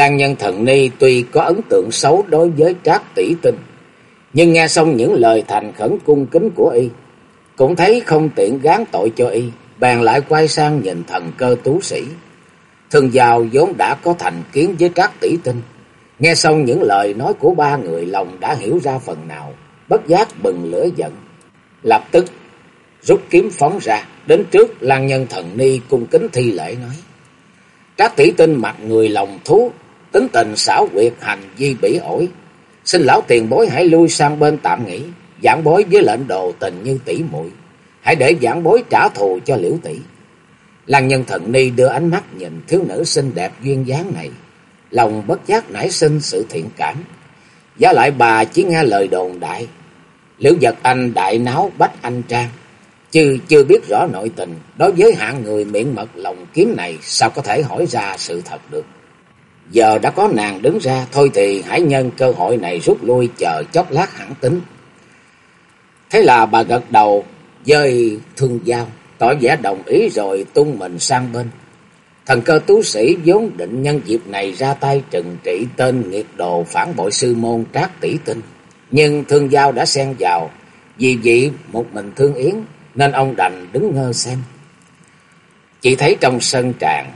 Lan nhân thần ni tuy có ấn tượng xấu đối với trác tỷ tinh, nhưng nghe xong những lời thành khẩn cung kính của y, cũng thấy không tiện gán tội cho y, bàn lại quay sang nhìn thần cơ tú sĩ. Thường giàu vốn đã có thành kiến với trác tỷ tinh, nghe xong những lời nói của ba người lòng đã hiểu ra phần nào, bất giác bừng lửa giận. Lập tức rút kiếm phóng ra, đến trước Lan nhân thần ni cung kính thi lễ nói. Trác tỷ tinh mặt người lòng thú, tính tình xảo quyệt hành di bỉ ổi. Xin lão tiền bối hãy lui sang bên tạm nghỉ, giảng bối với lệnh đồ tình như tỷ muội Hãy để giảng bối trả thù cho liễu tỷ. Lăng nhân thần ni đưa ánh mắt nhìn thiếu nữ xinh đẹp duyên dáng này. Lòng bất giác nảy sinh sự thiện cảm. Giá lại bà chỉ nghe lời đồn đại. Liễu giật anh đại náo bách anh trang. Chứ chưa biết rõ nội tình, đối với hạng người miệng mật lòng kiếm này sao có thể hỏi ra sự thật được. Giờ đã có nàng đứng ra, thôi thì hãy nhân cơ hội này rút lui chờ chốc lát hẳn tính. Thế là bà gật đầu, dơi thương giao, tỏ vẻ đồng ý rồi tung mình sang bên. Thần cơ tú sĩ vốn định nhân dịp này ra tay trừng trị tên nghiệt đồ phản bội sư môn trác tỷ tinh. Nhưng thương giao đã xen vào, vì vậy một mình thương yến nên ông đành đứng ngơ xem. Chỉ thấy trong sân tràng,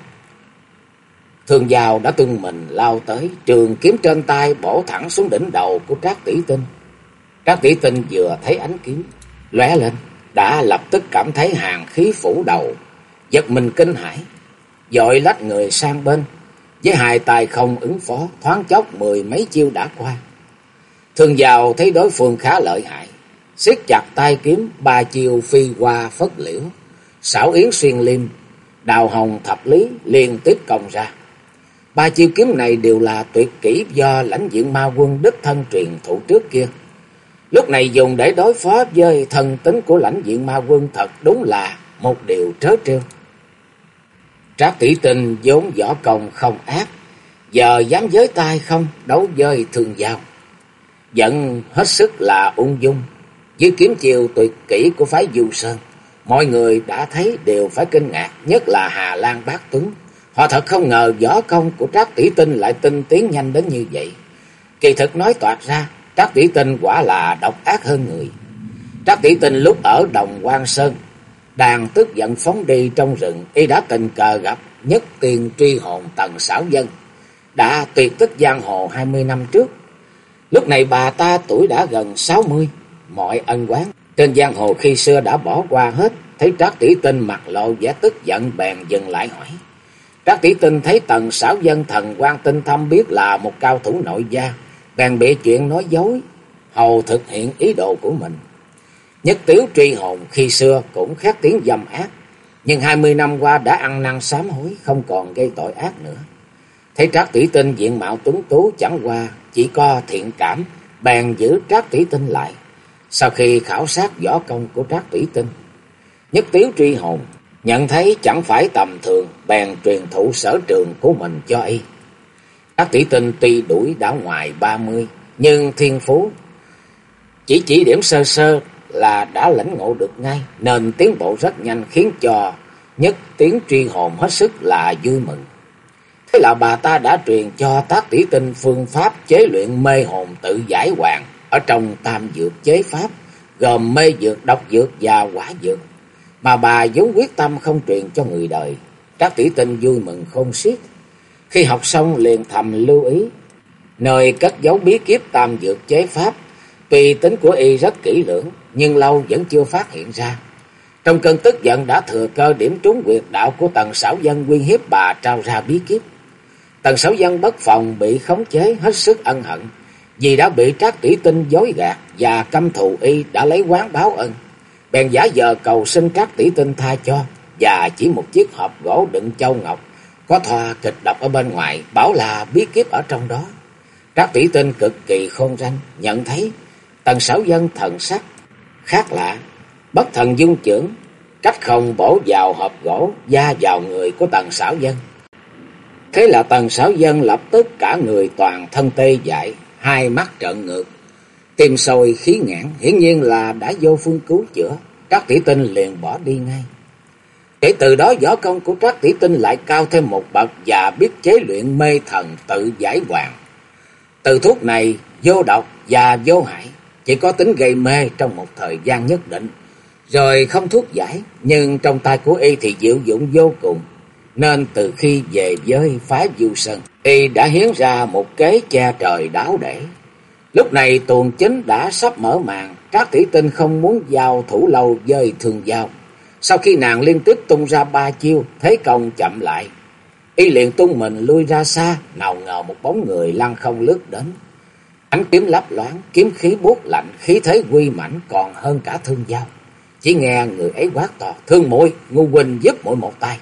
Thường Giao đã tung mình lao tới, trường kiếm trên tay bổ thẳng xuống đỉnh đầu của Trác Tỷ Tinh. Trác Tỷ Tinh vừa thấy ánh kiếm, lóe lên, đã lập tức cảm thấy hàng khí phủ đầu, giật mình kinh hãi, dội lách người sang bên, với hai tay không ứng phó, thoáng chốc mười mấy chiêu đã qua. Thường Giao thấy đối phương khá lợi hại, siết chặt tay kiếm, ba chiêu phi qua phất liễu, xảo yến xuyên liêm, đào hồng thập lý liên tiếp công ra. Ba chiêu kiếm này đều là tuyệt kỹ do lãnh diện ma quân đích thân truyền thụ trước kia. Lúc này dùng để đối phó với thần tính của lãnh diện ma quân thật đúng là một điều trớ trêu. Trác tỷ tình vốn võ công không ác, giờ dám giới tay không đấu với thường giao. Giận hết sức là ung dung, dưới kiếm chiều tuyệt kỹ của phái Du Sơn. Mọi người đã thấy đều phải kinh ngạc, nhất là Hà Lan Bác Tuấn. Họ thật không ngờ võ công của Trác Tỷ Tinh lại tinh tiến nhanh đến như vậy. Kỳ thực nói toạt ra, Trác Tỷ Tinh quả là độc ác hơn người. Trác Tỷ Tinh lúc ở Đồng Quan Sơn, đang tức giận phóng đi trong rừng, y đã tình cờ gặp nhất tiền truy hồn tần xảo dân, đã tuyệt tích giang hồ hai mươi năm trước. Lúc này bà ta tuổi đã gần sáu mươi, mọi ân quán trên giang hồ khi xưa đã bỏ qua hết, thấy Trác Tỷ Tinh mặt lộ vẻ tức giận bèn dừng lại hỏi. Trác tỷ tinh thấy tần xảo dân thần quan tinh thâm biết là một cao thủ nội gia, bèn bị chuyện nói dối, hầu thực hiện ý đồ của mình. Nhất tiếu truy hồn khi xưa cũng khét tiếng dâm ác, nhưng hai mươi năm qua đã ăn năn sám hối, không còn gây tội ác nữa. Thấy Trác tỷ tinh diện mạo tuấn tú chẳng qua, chỉ có thiện cảm, bèn giữ Trác tỷ tinh lại. Sau khi khảo sát võ công của Trác tỷ tinh, nhất tiếu truy hồn Nhận thấy chẳng phải tầm thường, bèn truyền thụ sở trường của mình cho y. Các tỷ tinh tuy đuổi đã ngoài ba mươi, nhưng thiên phú chỉ chỉ điểm sơ sơ là đã lãnh ngộ được ngay, nên tiến bộ rất nhanh khiến cho nhất tiếng truy hồn hết sức là vui mừng. Thế là bà ta đã truyền cho tác tỷ tinh phương pháp chế luyện mê hồn tự giải hoàng ở trong tam dược chế pháp, gồm mê dược, độc dược và quả dược mà bà vốn quyết tâm không truyền cho người đời. Các tỷ tinh vui mừng khôn xiết. Khi học xong liền thầm lưu ý, nơi cất giấu bí kíp tam dược chế pháp, tuy tính của y rất kỹ lưỡng, nhưng lâu vẫn chưa phát hiện ra. Trong cơn tức giận đã thừa cơ điểm trúng quyệt đạo của tần xảo dân quyên hiếp bà trao ra bí kíp. Tần xảo dân bất phòng bị khống chế hết sức ân hận, vì đã bị trác tỷ tinh dối gạt và căm thù y đã lấy quán báo ân bèn giả giờ cầu xin các tỷ tinh tha cho, và chỉ một chiếc hộp gỗ đựng châu ngọc có thoa kịch độc ở bên ngoài, bảo là bí kíp ở trong đó. các tỷ tinh cực kỳ khôn ranh, nhận thấy tần sáu dân thần sắc, khác lạ, bất thần dung trưởng, cách không bổ vào hộp gỗ, da vào người của tần sáu dân. Thế là tần sáu dân lập tức cả người toàn thân tê dại, hai mắt trợn ngược, tim sôi khí ngãn, hiển nhiên là đã vô phương cứu chữa. Trác tỷ tinh liền bỏ đi ngay. Kể từ đó võ công của Trác Tỷ Tinh lại cao thêm một bậc và biết chế luyện mê thần tự giải hoàng. Từ thuốc này vô độc và vô hại, chỉ có tính gây mê trong một thời gian nhất định, rồi không thuốc giải, nhưng trong tay của y thì diệu dụng vô cùng, nên từ khi về với phái Du Sơn, y đã hiến ra một kế che trời đáo để. Lúc này tuần chính đã sắp mở màn, Trác Tỷ Tinh không muốn giao thủ lâu dơi thường giao sau khi nàng liên tiếp tung ra ba chiêu, thế công chậm lại. Y liền tung mình lui ra xa, nào ngờ một bóng người lăn không lướt đến. Ánh kiếm lấp loáng, kiếm khí buốt lạnh, khí thế quy mãnh còn hơn cả thương giao. Chỉ nghe người ấy quát to, thương muội ngu huynh giúp mỗi một tay.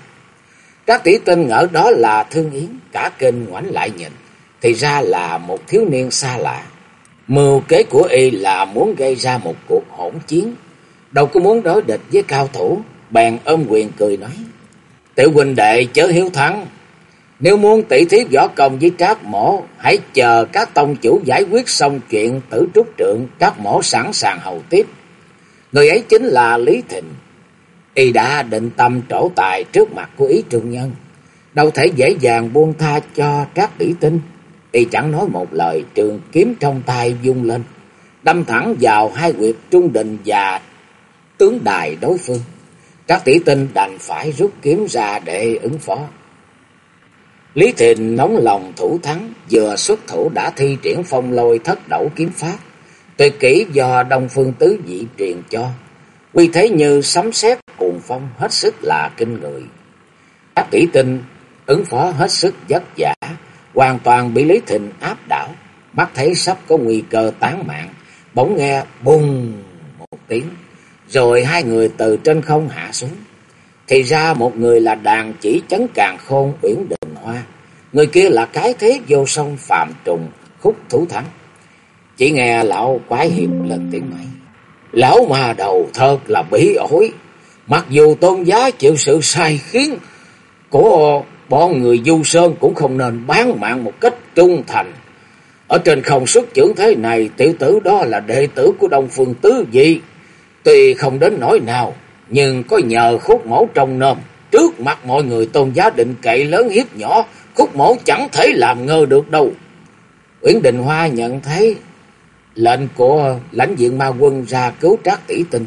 Các tỷ tinh ngỡ đó là thương yến, cả kinh ngoảnh lại nhìn, thì ra là một thiếu niên xa lạ. Mưu kế của y là muốn gây ra một cuộc hỗn chiến, đâu có muốn đối địch với cao thủ, bèn ôm quyền cười nói. Tiểu huynh đệ chớ hiếu thắng. Nếu muốn tỷ thí võ công với trác mổ, hãy chờ các tông chủ giải quyết xong chuyện tử trúc trượng, trác mổ sẵn sàng hầu tiếp. Người ấy chính là Lý Thịnh. Y đã định tâm trổ tài trước mặt của ý trung nhân. Đâu thể dễ dàng buông tha cho trác tỷ tinh. Y chẳng nói một lời, trường kiếm trong tay dung lên. Đâm thẳng vào hai quyệt trung đình và tướng đài đối phương. Các tỷ tinh đành phải rút kiếm ra để ứng phó. Lý Thịnh nóng lòng thủ thắng, vừa xuất thủ đã thi triển phong lôi thất đẩu kiếm pháp, tuyệt kỹ do Đông Phương Tứ Dị truyền cho. Quy thế như sấm sét cuồng phong hết sức là kinh người. Các tỷ tinh ứng phó hết sức vất vả, hoàn toàn bị Lý Thịnh áp đảo, mắt thấy sắp có nguy cơ tán mạng, bỗng nghe bùng một tiếng, rồi hai người từ trên không hạ xuống. Thì ra một người là đàn chỉ chấn càng khôn uyển đình hoa. Người kia là cái thế vô song phạm trùng khúc thủ thắng. Chỉ nghe lão quái hiệp lên tiếng mày. Lão mà đầu thật là bí ổi. Mặc dù tôn giá chịu sự sai khiến của bọn người du sơn cũng không nên bán mạng một cách trung thành. Ở trên không xuất trưởng thế này, tiểu tử đó là đệ tử của Đông Phương Tứ Dị. Tuy không đến nỗi nào, nhưng có nhờ khúc mẫu trong nôm, trước mặt mọi người tôn giá định cậy lớn hiếp nhỏ, khúc mẫu chẳng thể làm ngơ được đâu. Uyển Đình Hoa nhận thấy lệnh của lãnh diện ma quân ra cứu trác tỷ tinh,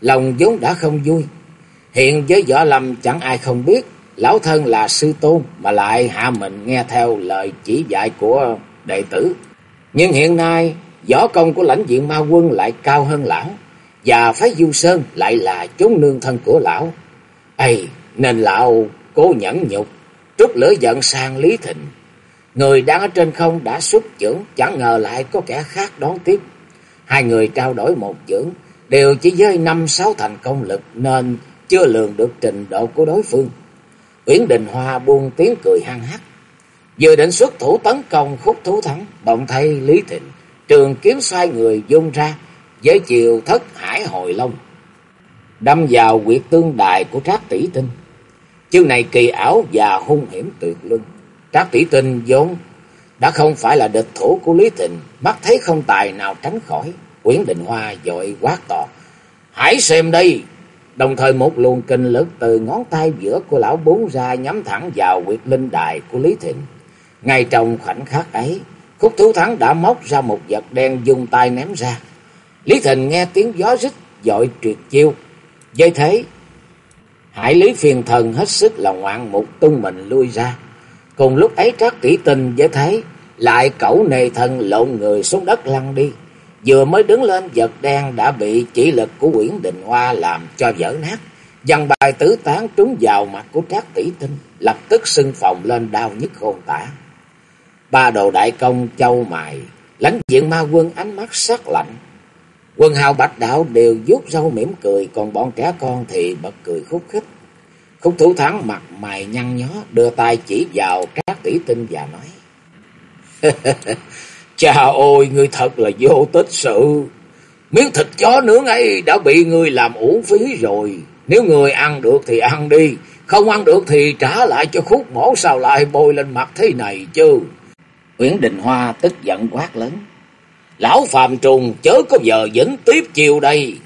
lòng vốn đã không vui. Hiện với võ lâm chẳng ai không biết, lão thân là sư tôn mà lại hạ mình nghe theo lời chỉ dạy của đệ tử. Nhưng hiện nay, võ công của lãnh diện ma quân lại cao hơn lão và phái Du Sơn lại là chốn nương thân của lão. Ây, nên lão cố nhẫn nhục, trút lửa giận sang Lý Thịnh. Người đang ở trên không đã xuất trưởng, chẳng ngờ lại có kẻ khác đón tiếp. Hai người trao đổi một chưởng, đều chỉ với năm sáu thành công lực nên chưa lường được trình độ của đối phương. Uyển Đình Hoa buông tiếng cười hăng hắc. Vừa định xuất thủ tấn công khúc thú thắng, bỗng thay Lý Thịnh, trường kiếm xoay người dung ra, với chiều thất hải hồi long, đâm vào quyệt tương đài của Trác Tỷ Tinh. Chiêu này kỳ ảo và hung hiểm tuyệt luân. Trác Tỷ Tinh vốn đã không phải là địch thủ của Lý Thịnh, mắt thấy không tài nào tránh khỏi. Uyển Đình Hoa dội quát to, hãy xem đây! Đồng thời một luồng kinh lực từ ngón tay giữa của lão bốn ra nhắm thẳng vào quyệt linh đài của Lý Thịnh. Ngay trong khoảnh khắc ấy, khúc thú thắng đã móc ra một vật đen dùng tay ném ra. Lý Thịnh nghe tiếng gió rít dội tuyệt chiêu. Dây thế, hải lý phiền thần hết sức là ngoạn mục tung mình lui ra. Cùng lúc ấy trác tỷ tình với thấy lại cẩu nề thần lộn người xuống đất lăn đi. Vừa mới đứng lên vật đen đã bị chỉ lực của quyển đình hoa làm cho vỡ nát. Dằn bài tứ tán trúng vào mặt của trác tỷ tinh, lập tức sưng phồng lên đau nhức khôn tả. Ba đồ đại công châu mài, lãnh diện ma quân ánh mắt sắc lạnh, Quân hào bạch đạo đều vuốt râu mỉm cười, còn bọn trẻ con thì bật cười khúc khích. Khúc thủ thắng mặt mày nhăn nhó, đưa tay chỉ vào trác tỷ tinh và nói. Cha ôi, ngươi thật là vô tích sự. Miếng thịt chó nướng ấy đã bị ngươi làm uổng phí rồi. Nếu người ăn được thì ăn đi, không ăn được thì trả lại cho khúc mổ sao lại bôi lên mặt thế này chứ. Uyển Đình Hoa tức giận quát lớn. Lão phàm trùng chớ có giờ dính tiếp chiều đây.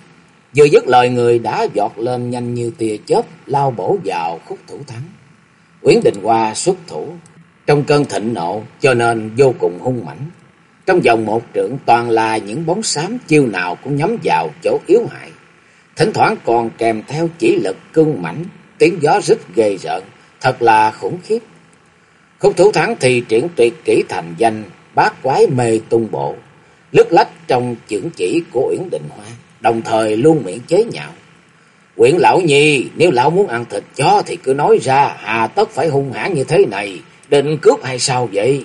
Vừa dứt lời người đã giọt lên nhanh như tia chớp lao bổ vào khúc thủ thắng. Uyển Đình Hoa xuất thủ. Trong cơn thịnh nộ cho nên vô cùng hung mãnh. Trong vòng một trượng toàn là những bóng xám chiêu nào cũng nhắm vào chỗ yếu hại. Thỉnh thoảng còn kèm theo chỉ lực cương mảnh tiếng gió rít ghê rợn, thật là khủng khiếp. Khúc thủ thắng thì triển tuyệt kỹ thành danh, bát quái mê tung bộ, lướt lách trong chưởng chỉ của Uyển Đình Hoa, đồng thời luôn miệng chế nhạo. Quyển lão nhi, nếu lão muốn ăn thịt chó thì cứ nói ra, hà tất phải hung hãn như thế này, định cướp hay sao vậy?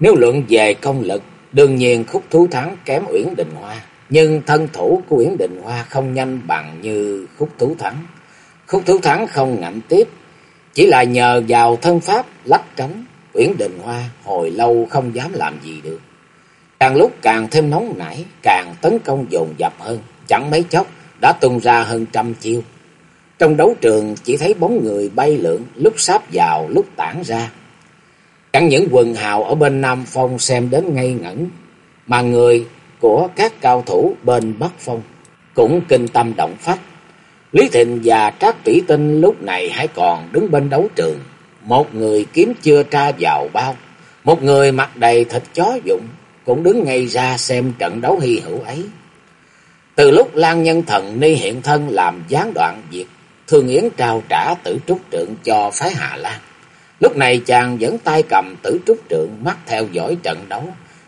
Nếu luận về công lực, đương nhiên khúc thú thắng kém Uyển Đình Hoa, nhưng thân thủ của Uyển Đình Hoa không nhanh bằng như khúc thú thắng. Khúc thú thắng không ngạnh tiếp, chỉ là nhờ vào thân pháp lách tránh, Uyển Đình Hoa hồi lâu không dám làm gì được. Càng lúc càng thêm nóng nảy, càng tấn công dồn dập hơn, chẳng mấy chốc đã tung ra hơn trăm chiêu. Trong đấu trường chỉ thấy bóng người bay lượn, lúc sáp vào, lúc tản ra. Chẳng những quần hào ở bên Nam Phong xem đến ngây ngẩn, mà người của các cao thủ bên Bắc Phong cũng kinh tâm động phách. Lý Thịnh và Trác Tỷ Tinh lúc này hãy còn đứng bên đấu trường. Một người kiếm chưa tra vào bao, một người mặt đầy thịt chó dụng, cũng đứng ngay ra xem trận đấu hy hữu ấy. Từ lúc Lan Nhân Thần Ni hiện thân làm gián đoạn việc Thương Yến trao trả tử trúc trượng cho phái Hà Lan. Lúc này chàng vẫn tay cầm tử trúc trượng mắt theo dõi trận đấu,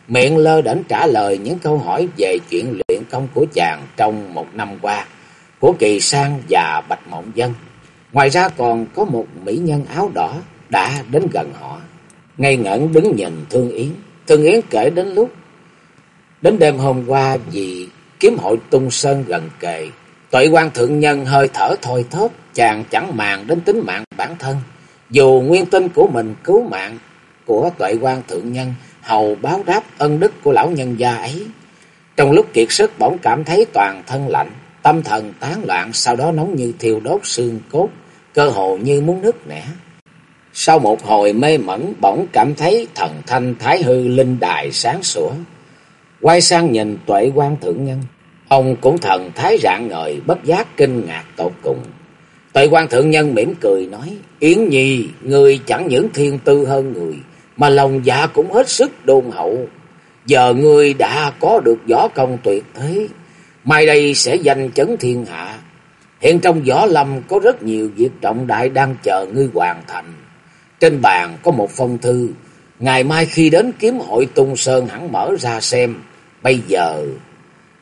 miệng lơ đễnh trả lời những câu hỏi về chuyện luyện công của chàng trong một năm qua, của Kỳ Sang và Bạch Mộng Dân. Ngoài ra còn có một mỹ nhân áo đỏ đã đến gần họ, ngây ngẩn đứng nhìn Thương Yến. Thương Yến kể đến lúc đến đêm hôm qua vì kiếm hội tung sơn gần kề, tuệ quan thượng nhân hơi thở thôi thóp, chàng chẳng màng đến tính mạng bản thân. Dù nguyên tinh của mình cứu mạng của tuệ quan thượng nhân hầu báo đáp ân đức của lão nhân gia ấy. Trong lúc kiệt sức bỗng cảm thấy toàn thân lạnh, tâm thần tán loạn, sau đó nóng như thiêu đốt xương cốt, cơ hồ như muốn nứt nẻ. Sau một hồi mê mẩn bỗng cảm thấy thần thanh thái hư linh đài sáng sủa. Quay sang nhìn tuệ quan thượng nhân, ông cũng thần thái rạng ngời bất giác kinh ngạc tột cùng. Tuệ quan thượng nhân mỉm cười nói, Yến Nhi, người chẳng những thiên tư hơn người, mà lòng dạ cũng hết sức đôn hậu. Giờ ngươi đã có được võ công tuyệt thế, mai đây sẽ danh chấn thiên hạ. Hiện trong võ lâm có rất nhiều việc trọng đại đang chờ ngươi hoàn thành. Trên bàn có một phong thư, ngày mai khi đến kiếm hội tung sơn hẳn mở ra xem. Bây giờ,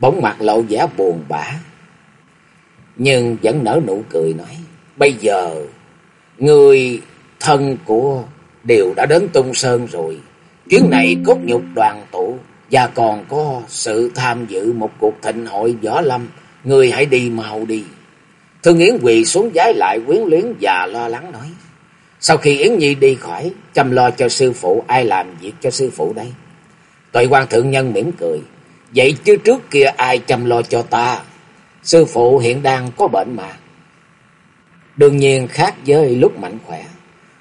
bóng mặt lộ vẻ buồn bã, nhưng vẫn nở nụ cười nói, bây giờ, người thân của đều đã đến tung sơn rồi. Chuyến này cốt nhục đoàn tụ và còn có sự tham dự một cuộc thịnh hội võ lâm, người hãy đi mau đi. Thương Yến quỳ xuống giái lại quyến luyến và lo lắng nói. Sau khi Yến Nhi đi khỏi, chăm lo cho sư phụ, ai làm việc cho sư phụ đây? Tuệ quan thượng nhân mỉm cười. Vậy chứ trước kia ai chăm lo cho ta? Sư phụ hiện đang có bệnh mà. Đương nhiên khác với lúc mạnh khỏe.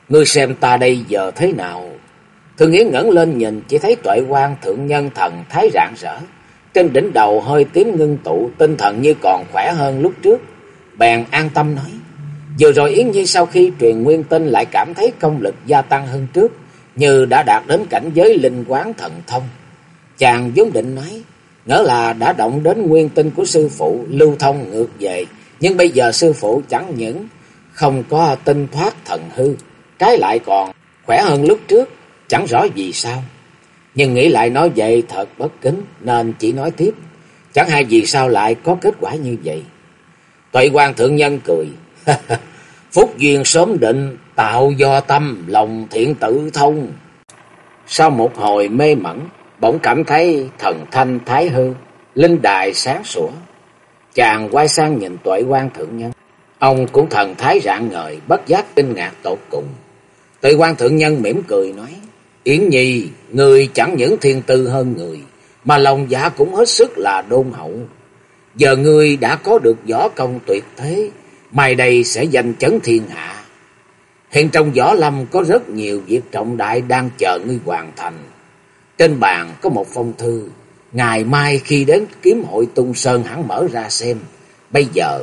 Ngươi xem ta đây giờ thế nào? Thư Yến ngẩng lên nhìn chỉ thấy tuệ quan thượng nhân thần thái rạng rỡ. Trên đỉnh đầu hơi tím ngưng tụ, tinh thần như còn khỏe hơn lúc trước. Bèn an tâm nói. Vừa rồi Yến Nhi sau khi truyền nguyên tinh lại cảm thấy công lực gia tăng hơn trước, như đã đạt đến cảnh giới linh quán thần thông. Chàng vốn định nói, ngỡ là đã động đến nguyên tinh của sư phụ lưu thông ngược về, nhưng bây giờ sư phụ chẳng những không có tinh thoát thần hư, trái lại còn khỏe hơn lúc trước, chẳng rõ vì sao. Nhưng nghĩ lại nói vậy thật bất kính nên chỉ nói tiếp, chẳng hay vì sao lại có kết quả như vậy. Tuệ quan thượng nhân cười. Phúc duyên sớm định, tạo do tâm, lòng thiện tự thông. Sau một hồi mê mẩn, bỗng cảm thấy thần thanh thái hư, linh đài sáng sủa. Chàng quay sang nhìn tuệ quan thượng nhân. Ông cũng thần thái rạng ngời, bất giác kinh ngạc tột cùng. tự quan thượng nhân mỉm cười nói, Yến Nhi, người chẳng những thiên tư hơn người, mà lòng dạ cũng hết sức là đôn hậu. Giờ ngươi đã có được võ công tuyệt thế, mai đây sẽ danh chấn thiên hạ. Hiện trong võ lâm có rất nhiều việc trọng đại đang chờ ngươi hoàn thành. Trên bàn có một phong thư, ngày mai khi đến kiếm hội tung sơn hắn mở ra xem. Bây giờ,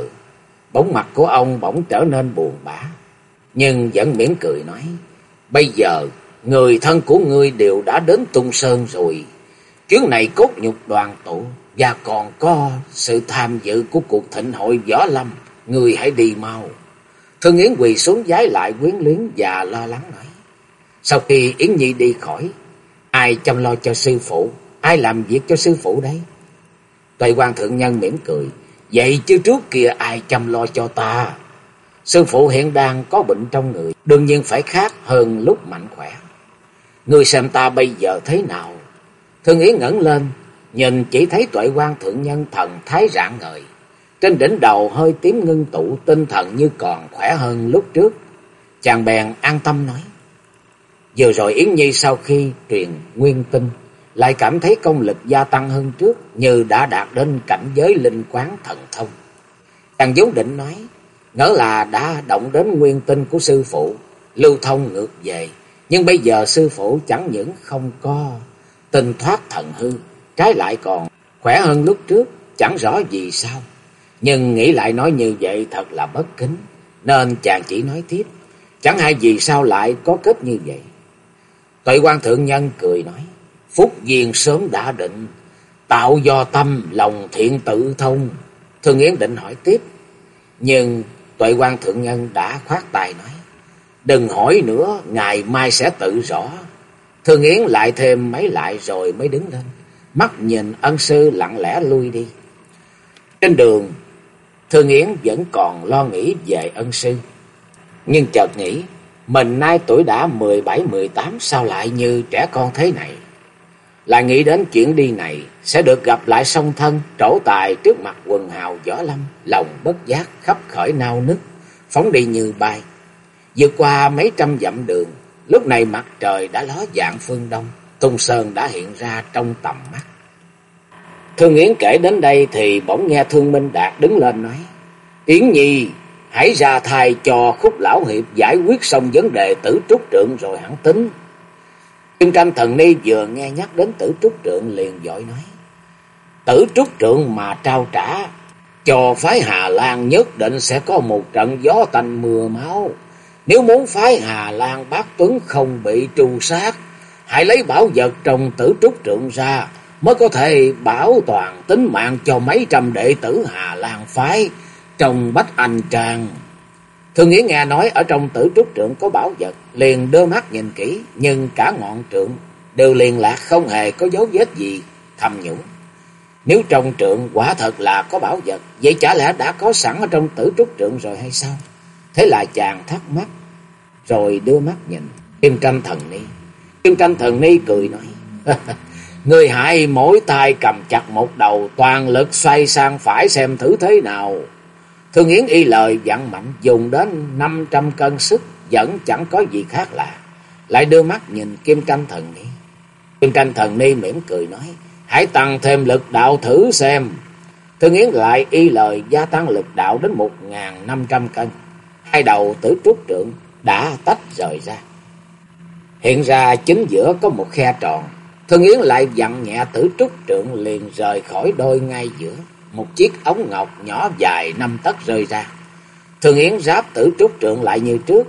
bóng mặt của ông bỗng trở nên buồn bã, nhưng vẫn mỉm cười nói, bây giờ người thân của ngươi đều đã đến tung sơn rồi. Chuyến này cốt nhục đoàn tụ và còn có sự tham dự của cuộc thịnh hội võ lâm, ngươi hãy đi mau. Thương Yến quỳ xuống giái lại quyến luyến và lo lắng nói. Sau khi Yến Nhi đi khỏi, ai chăm lo cho sư phụ, ai làm việc cho sư phụ đấy? Tây quan thượng nhân mỉm cười, vậy chứ trước kia ai chăm lo cho ta? Sư phụ hiện đang có bệnh trong người, đương nhiên phải khác hơn lúc mạnh khỏe. Người xem ta bây giờ thế nào? Thương Yến ngẩng lên, nhìn chỉ thấy tuệ quan thượng nhân thần thái rạng ngời. Trên đỉnh đầu hơi tím ngưng tụ tinh thần như còn khỏe hơn lúc trước. Chàng bèn an tâm nói. Vừa rồi Yến Nhi sau khi truyền nguyên tinh, lại cảm thấy công lực gia tăng hơn trước, như đã đạt đến cảnh giới linh quán thần thông. Chàng vốn định nói, ngỡ là đã động đến nguyên tinh của sư phụ, lưu thông ngược về. Nhưng bây giờ sư phụ chẳng những không có tinh thoát thần hư, trái lại còn khỏe hơn lúc trước, chẳng rõ vì sao. Nhưng nghĩ lại nói như vậy thật là bất kính, nên chàng chỉ nói tiếp, chẳng hay vì sao lại có kết như vậy. Tội quan thượng nhân cười nói, phúc duyên sớm đã định, tạo do tâm lòng thiện tự thông. Thương Yến định hỏi tiếp, nhưng tuệ quan thượng nhân đã khoát tài nói, đừng hỏi nữa, ngày mai sẽ tự rõ. Thương Yến lại thêm mấy lại rồi mới đứng lên, mắt nhìn ân sư lặng lẽ lui đi. Trên đường, Thương Yến vẫn còn lo nghĩ về ân sư. Nhưng chợt nghĩ, mình nay tuổi đã 17-18 sao lại như trẻ con thế này. Lại nghĩ đến chuyện đi này sẽ được gặp lại song thân trổ tài trước mặt quần hào võ lâm, lòng bất giác khắp khởi nao nức, phóng đi như bay. Vượt qua mấy trăm dặm đường, lúc này mặt trời đã ló dạng phương đông, tung sơn đã hiện ra trong tầm mắt. Thương Yến kể đến đây thì bỗng nghe Thương Minh Đạt đứng lên nói. Yến Nhi, hãy ra thai cho khúc lão hiệp giải quyết xong vấn đề tử trúc trượng rồi hẳn tính. Kim tranh thần ni vừa nghe nhắc đến tử trúc trượng liền dội nói. Tử trúc trượng mà trao trả cho phái Hà Lan nhất định sẽ có một trận gió tanh mưa máu. Nếu muốn phái Hà Lan bác Tuấn không bị tru sát, hãy lấy bảo vật trong tử trúc trượng ra mới có thể bảo toàn tính mạng cho mấy trăm đệ tử Hà Lan phái trong Bách Anh Trang. Thường Nghĩa nghe nói ở trong tử trúc trượng có bảo vật, liền đưa mắt nhìn kỹ, nhưng cả ngọn trượng đều liền lạc không hề có dấu vết gì thầm nhũng. Nếu trong trượng quả thật là có bảo vật, vậy chả lẽ đã có sẵn ở trong tử trúc trượng rồi hay sao? Thế là chàng thắc mắc, rồi đưa mắt nhìn, Kim Tranh Thần Ni. Kim Tranh Thần Ni cười nói, Người hại mỗi tay cầm chặt một đầu, toàn lực xoay sang phải xem thử thế nào. Thương Yến y lời dặn mạnh dùng đến năm trăm cân sức vẫn chẳng có gì khác lạ. Lại đưa mắt nhìn Kim Tranh Thần Ni. Kim Tranh Thần Ni mỉm cười nói, hãy tăng thêm lực đạo thử xem. Thương Yến lại y lời gia tăng lực đạo đến một ngàn năm trăm cân. Hai đầu tử trúc trượng đã tách rời ra. Hiện ra chính giữa có một khe tròn. Thương Yến lại dặn nhẹ tử trúc trượng liền rời khỏi đôi ngay giữa một chiếc ống ngọc nhỏ dài năm tấc rơi ra. Thường Yến giáp tử trúc trượng lại như trước.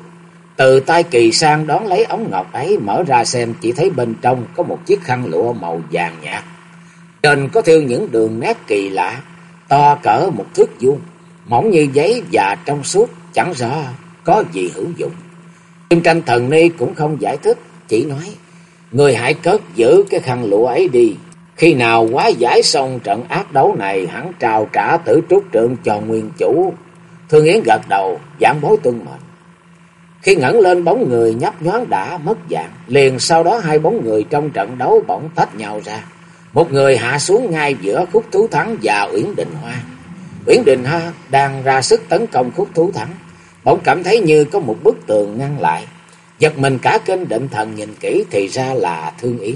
Từ tay kỳ sang đón lấy ống ngọc ấy mở ra xem chỉ thấy bên trong có một chiếc khăn lụa màu vàng nhạt. Trên có thêu những đường nét kỳ lạ, to cỡ một thước vuông, mỏng như giấy và trong suốt, chẳng rõ có gì hữu dụng. Kim tranh thần ni cũng không giải thích, chỉ nói, người hãy cất giữ cái khăn lụa ấy đi, khi nào quá giải xong trận ác đấu này, hắn trao trả tử trúc trượng cho nguyên chủ. Thương Yến gật đầu, giảm bối tuân mệnh. Khi ngẩng lên bóng người nhấp nhoáng đã mất dạng, liền sau đó hai bóng người trong trận đấu bỗng tách nhau ra. Một người hạ xuống ngay giữa khúc thú thắng và uyển định hoa. Uyển Đình hoa đang ra sức tấn công khúc thú thắng, bỗng cảm thấy như có một bức tường ngăn lại. Giật mình cả kinh định thần nhìn kỹ thì ra là Thương Yến.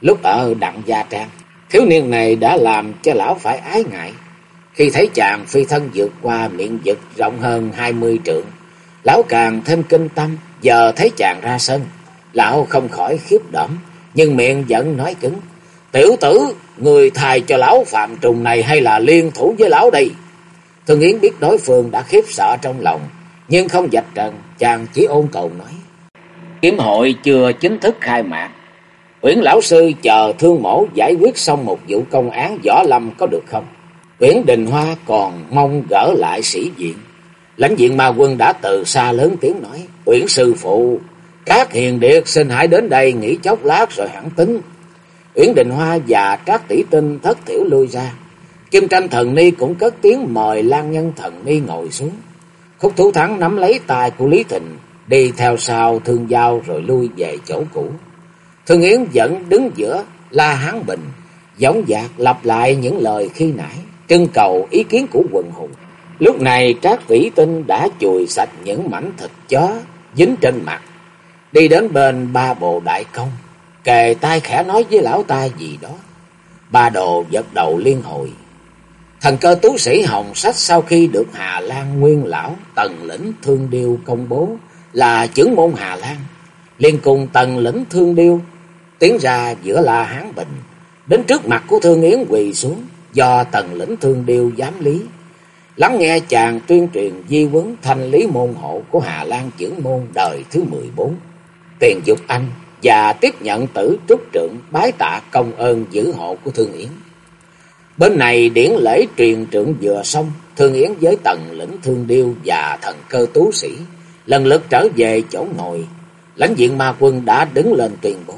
Lúc ở Đặng Gia Trang, thiếu niên này đã làm cho lão phải ái ngại. Khi thấy chàng phi thân vượt qua miệng vực rộng hơn hai mươi trượng, lão càng thêm kinh tâm, giờ thấy chàng ra sân. Lão không khỏi khiếp đảm, nhưng miệng vẫn nói cứng. Tiểu tử, người thài cho lão phạm trùng này hay là liên thủ với lão đây? Thương Yến biết đối phương đã khiếp sợ trong lòng, nhưng không dạch trần, chàng chỉ ôn cầu nói. Kiếm hội chưa chính thức khai mạc. Uyển lão sư chờ thương mẫu giải quyết xong một vụ công án võ lâm có được không? Uyển Đình Hoa còn mong gỡ lại sĩ diện. Lãnh diện ma quân đã từ xa lớn tiếng nói. Uyển sư phụ, các hiền điệt xin hãy đến đây nghỉ chốc lát rồi hẳn tính. Uyển Đình Hoa và các Tỷ Tinh thất thiểu lui ra. Kim Tranh Thần Ni cũng cất tiếng mời Lan Nhân Thần Ni ngồi xuống. Khúc Thủ Thắng nắm lấy tay của Lý Thịnh, đi theo sau Thương Giao rồi lui về chỗ cũ. Thương Yến vẫn đứng giữa La Hán Bình, giống dạc lặp lại những lời khi nãy, trưng cầu ý kiến của quần hùng. Lúc này Trác Vĩ Tinh đã chùi sạch những mảnh thịt chó dính trên mặt, đi đến bên ba bộ đại công, kề tai khẽ nói với lão ta gì đó. Ba đồ giật đầu liên hồi. Thần cơ tú sĩ Hồng Sách sau khi được Hà Lan nguyên lão tần lĩnh thương điêu công bố là chứng môn Hà Lan, liên cùng tần lĩnh thương điêu tiến ra giữa La Hán Bình, đến trước mặt của Thương Yến quỳ xuống, do tần lĩnh thương điêu giám lý. Lắng nghe chàng tuyên truyền di vấn thanh lý môn hộ của Hà Lan trưởng môn đời thứ 14. Tiền dục anh và tiếp nhận tử trúc trượng bái tạ công ơn giữ hộ của Thương Yến. Bên này điển lễ truyền trượng vừa xong, Thương Yến với tần lĩnh thương điêu và thần cơ tú sĩ lần lượt trở về chỗ ngồi. Lãnh diện ma quân đã đứng lên tuyên bố.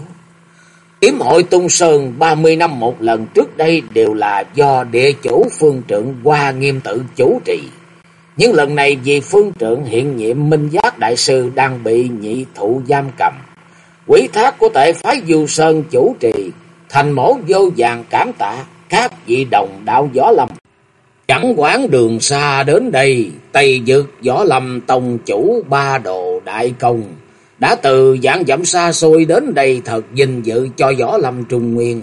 Kiếm hội tung sơn 30 năm một lần trước đây đều là do địa chủ phương trượng qua nghiêm tự chủ trì. Nhưng lần này vì phương trượng hiện nhiệm minh giác đại sư đang bị nhị thụ giam cầm. Quỷ thác của tệ phái du sơn chủ trì, thành mẫu vô vàng cảm tạ các vị đồng đạo gió lâm. Chẳng quán đường xa đến đây, Tây Dực Võ Lâm Tông Chủ Ba Đồ Đại Công đã từ dạng dặm xa xôi đến đây thật vinh dự cho Võ Lâm Trung Nguyên.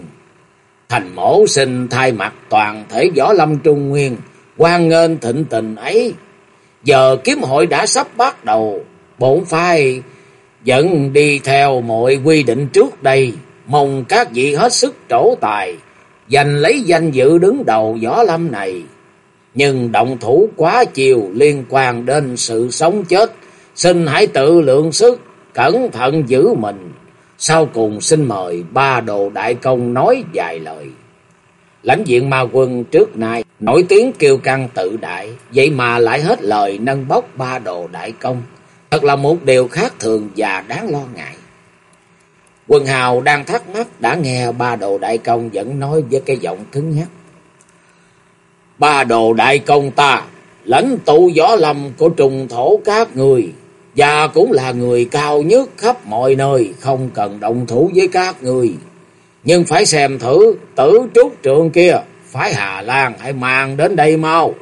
Thành mổ xin thay mặt toàn thể Võ Lâm Trung Nguyên, quan nghênh thịnh tình ấy. Giờ kiếm hội đã sắp bắt đầu, bổn phái vẫn đi theo mọi quy định trước đây, mong các vị hết sức trổ tài, giành lấy danh dự đứng đầu Võ Lâm này. Nhưng động thủ quá chiều liên quan đến sự sống chết, xin hãy tự lượng sức, cẩn thận giữ mình. Sau cùng xin mời ba đồ đại công nói vài lời. Lãnh diện ma quân trước nay nổi tiếng kiêu căng tự đại, vậy mà lại hết lời nâng bốc ba đồ đại công. Thật là một điều khác thường và đáng lo ngại. Quần hào đang thắc mắc đã nghe ba đồ đại công vẫn nói với cái giọng cứng nhắc. Ba đồ đại công ta, lãnh tụ võ lâm của trùng thổ các người, và cũng là người cao nhất khắp mọi nơi, không cần động thủ với các người. Nhưng phải xem thử tử trúc trượng kia, phải Hà Lan hãy mang đến đây mau.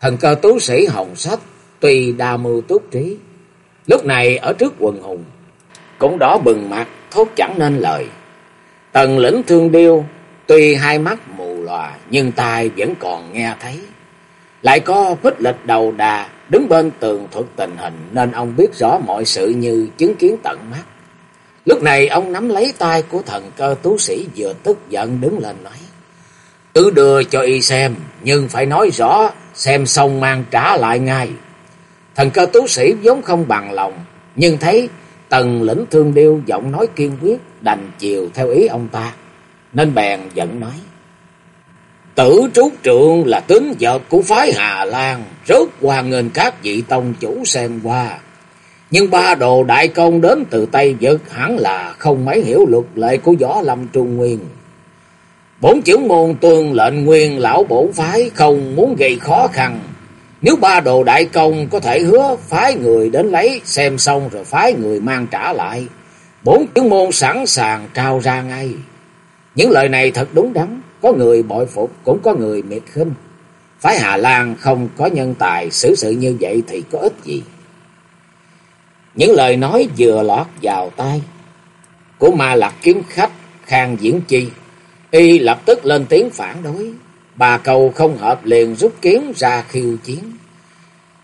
Thần cơ tú sĩ Hồng Sách, tùy đa mưu túc trí, lúc này ở trước quần hùng, cũng đỏ bừng mặt, thốt chẳng nên lời. Tần lĩnh thương điêu, tuy hai mắt mù lòa, nhưng tai vẫn còn nghe thấy. Lại có phích lịch đầu đà, đứng bên tường thuật tình hình, nên ông biết rõ mọi sự như chứng kiến tận mắt. Lúc này ông nắm lấy tay của thần cơ tú sĩ vừa tức giận đứng lên nói. Cứ đưa cho y xem, nhưng phải nói rõ, xem xong mang trả lại ngay. Thần cơ tú sĩ vốn không bằng lòng, nhưng thấy tần lĩnh thương điêu giọng nói kiên quyết, đành chiều theo ý ông ta. Nên bèn giận nói. Tử trúc trượng là tướng vật của phái Hà Lan, rất hoàn nghênh các vị tông chủ xem qua. Nhưng ba đồ đại công đến từ Tây Vực hẳn là không mấy hiểu luật lệ của võ lâm trung nguyên. Bốn chữ môn tuân lệnh nguyên lão bổn phái không muốn gây khó khăn. Nếu ba đồ đại công có thể hứa phái người đến lấy xem xong rồi phái người mang trả lại. Bốn chữ môn sẵn sàng trao ra ngay. Những lời này thật đúng đắn. Có người bội phục, cũng có người miệt khinh. Phái Hà Lan không có nhân tài xử sự như vậy thì có ích gì. Những lời nói vừa lọt vào tai của ma lạc kiếm khách Khang Diễn Chi. Y lập tức lên tiếng phản đối. Bà cầu không hợp liền rút kiếm ra khiêu chiến.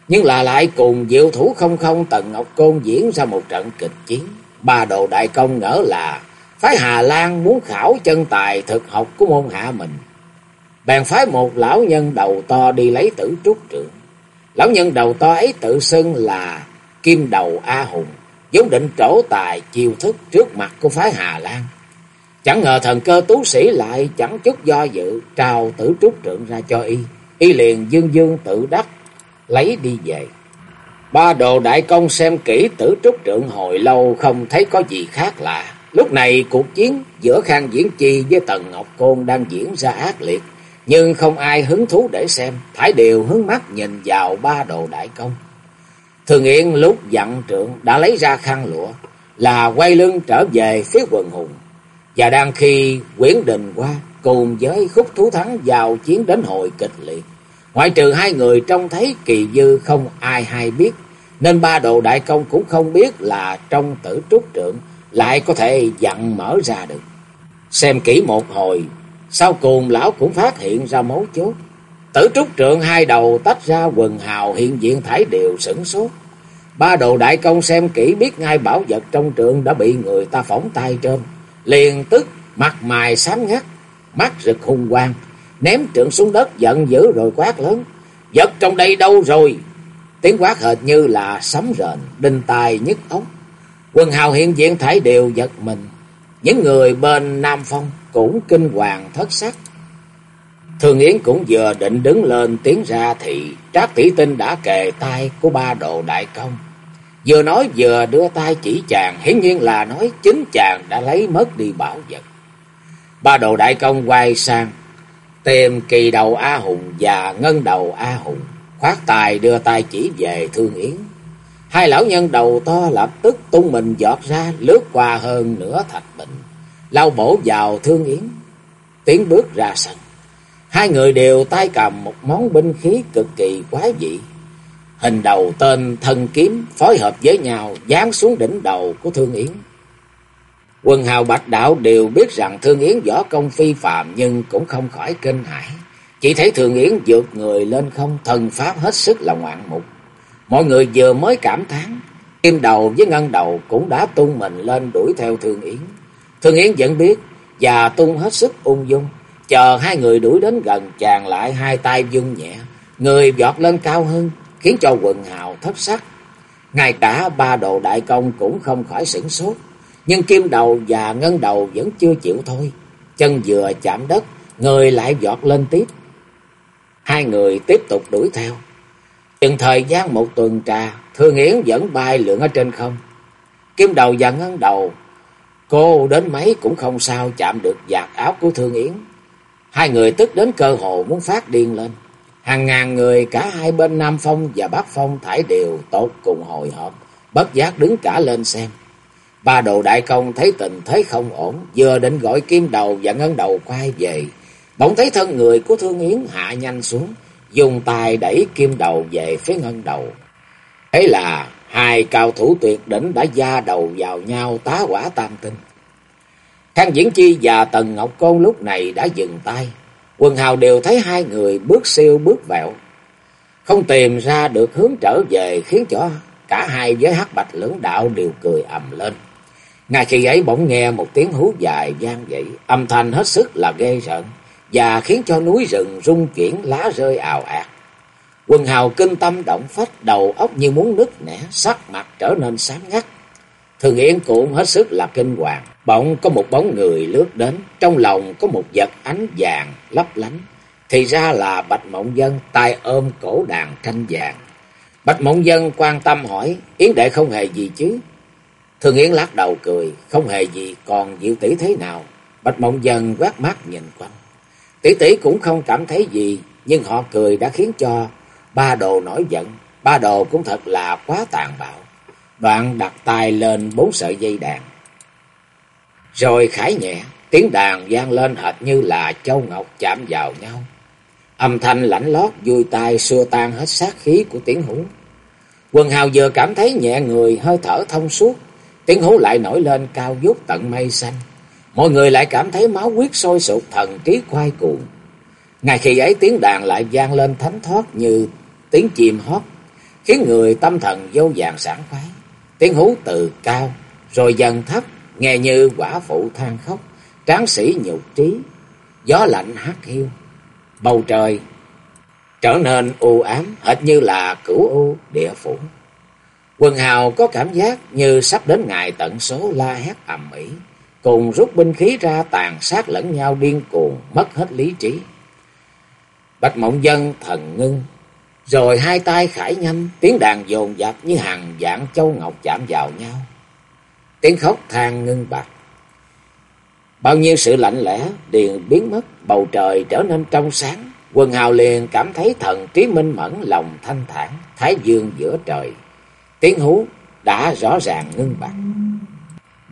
Nhưng là lại cùng diệu thủ không không, Tần Ngọc Côn diễn ra một trận kịch chiến. Ba đồ đại công ngỡ là phái Hà Lan muốn khảo chân tài thực học của môn hạ mình. Bèn phái một lão nhân đầu to đi lấy tử trúc trưởng. Lão nhân đầu to ấy tự xưng là Kim Đầu A Hùng, vốn định trổ tài chiêu thức trước mặt của phái Hà Lan. Chẳng ngờ thần cơ tú sĩ lại chẳng chút do dự, trao tử trúc trượng ra cho y. Y liền dương dương tự đắc, lấy đi về. Ba đồ đại công xem kỹ tử trúc trượng hồi lâu không thấy có gì khác lạ. Lúc này cuộc chiến giữa Khang Diễn Chi với Tần Ngọc Côn đang diễn ra ác liệt. Nhưng không ai hứng thú để xem, thải đều hướng mắt nhìn vào ba đồ đại công. Thường Yên lúc dặn trượng đã lấy ra khăn lụa, là quay lưng trở về phía quần hùng. Và đang khi quyển đình qua, cùng với khúc thú thắng vào chiến đến hồi kịch liệt. Ngoại trừ hai người trông thấy kỳ dư không ai hay biết, nên ba đồ đại công cũng không biết là trong tử trúc trượng lại có thể dặn mở ra được. Xem kỹ một hồi, sau cùng lão cũng phát hiện ra mấu chốt. Tử trúc trượng hai đầu tách ra quần hào hiện diện thải đều sửng sốt. Ba đồ đại công xem kỹ biết ngay bảo vật trong trượng đã bị người ta phóng tay trên. Liền tức mặt mày xám ngắt, mắt rực hung quang, ném trượng xuống đất giận dữ rồi quát lớn. Vật trong đây đâu rồi? Tiếng quát hệt như là sấm rền, đinh tai nhức ống. Quần hào hiện diện thấy đều giật mình. Những người bên Nam Phong cũng kinh hoàng thất sắc. Thường Yến cũng vừa định đứng lên tiến ra thì Trác Tỷ Tinh đã kề tay của ba đồ đại công. Vừa nói vừa đưa tay chỉ chàng, hiển nhiên là nói chính chàng đã lấy mất đi bảo vật. Ba đồ đại công quay sang, tìm kỳ đầu A Hùng và ngân đầu A Hùng, khoát tài đưa tay chỉ về Thương Yến. Hai lão nhân đầu to lập tức tung mình giọt ra, lướt qua hơn nửa thạch bình, lao bổ vào Thương Yến, tiến bước ra sân. Hai người đều tay cầm một món binh khí cực kỳ quái dị. Hình đầu tên thân kiếm phối hợp với nhau dán xuống đỉnh đầu của Thương Yến. Quân hào bạch đạo đều biết rằng Thương Yến võ công phi phạm nhưng cũng không khỏi kinh hãi. Chỉ thấy Thương Yến vượt người lên không thần pháp hết sức là ngoạn mục. Mọi người vừa mới cảm thán, kim đầu với ngân đầu cũng đã tung mình lên đuổi theo Thương Yến. Thương Yến vẫn biết và tung hết sức ung dung. Chờ hai người đuổi đến gần chàng lại hai tay dung nhẹ, người vọt lên cao hơn, khiến cho quần hào thấp sắc. Ngay cả ba đồ đại công cũng không khỏi sửng sốt, nhưng kim đầu và ngân đầu vẫn chưa chịu thôi. Chân vừa chạm đất, người lại vọt lên tiếp. Hai người tiếp tục đuổi theo. Chừng thời gian một tuần trà, Thương Yến vẫn bay lượn ở trên không. Kim đầu và ngân đầu, cô đến mấy cũng không sao chạm được giặt áo của Thương Yến. Hai người tức đến cơ hồ muốn phát điên lên. Hàng ngàn người cả hai bên Nam Phong và Bắc Phong thải đều tốt cùng hồi hộp, bất giác đứng cả lên xem. Ba đồ đại công thấy tình thế không ổn, vừa định gọi kim đầu và ngân đầu quay về. Bỗng thấy thân người của Thương Yến hạ nhanh xuống, dùng tay đẩy kim đầu về phía ngân đầu. Thế là hai cao thủ tuyệt đỉnh đã gia đầu vào nhau tá quả tam tinh. Khang Diễn Chi và Tần Ngọc Côn lúc này đã dừng tay. Quần hào đều thấy hai người bước siêu bước vẹo. Không tìm ra được hướng trở về khiến cho cả hai với hắc bạch lưỡng đạo đều cười ầm lên. Ngay khi ấy bỗng nghe một tiếng hú dài gian dậy, âm thanh hết sức là ghê rợn và khiến cho núi rừng rung chuyển lá rơi ào ạt. Quần hào kinh tâm động phách, đầu óc như muốn nứt nẻ, sắc mặt trở nên sáng ngắt. Thường Yên cũng hết sức là kinh hoàng. Bỗng có một bóng người lướt đến, trong lòng có một vật ánh vàng lấp lánh. Thì ra là Bạch Mộng Dân tay ôm cổ đàn tranh vàng. Bạch Mộng Dân quan tâm hỏi, Yến đệ không hề gì chứ? Thường Yến lắc đầu cười, không hề gì, còn Diệu tỷ thế nào? Bạch Mộng Dân quát mắt nhìn quanh. Tỷ tỷ cũng không cảm thấy gì, nhưng họ cười đã khiến cho ba đồ nổi giận. Ba đồ cũng thật là quá tàn bạo. Đoạn đặt tay lên bốn sợi dây đàn. Rồi khải nhẹ, tiếng đàn vang lên hệt như là châu ngọc chạm vào nhau. Âm thanh lạnh lót vui tai xua tan hết sát khí của tiếng hú. Quần hào vừa cảm thấy nhẹ người hơi thở thông suốt, tiếng hú lại nổi lên cao vút tận mây xanh. Mọi người lại cảm thấy máu huyết sôi sụp thần trí quay cuồng. Ngay khi ấy tiếng đàn lại vang lên thánh thoát như tiếng chim hót, khiến người tâm thần vô vàng sảng khoái. Tiếng hú từ cao, rồi dần thấp, nghe như quả phụ than khóc, tráng sĩ nhục trí, gió lạnh hát hiu. Bầu trời trở nên u ám, hệt như là cửu u địa phủ. Quần hào có cảm giác như sắp đến ngày tận số la hét ầm ĩ, cùng rút binh khí ra tàn sát lẫn nhau điên cuồng, mất hết lý trí. Bạch Mộng Dân thần ngưng, rồi hai tay khải nhanh, tiếng đàn dồn dập như hàng dạng châu ngọc chạm vào nhau. Tiếng khóc than ngưng bạc. Bao nhiêu sự lạnh lẽ liền biến mất, bầu trời trở nên trong sáng. Quần hào liền cảm thấy thần trí minh mẫn lòng thanh thản, thái dương giữa trời. Tiếng hú đã rõ ràng ngưng bạc.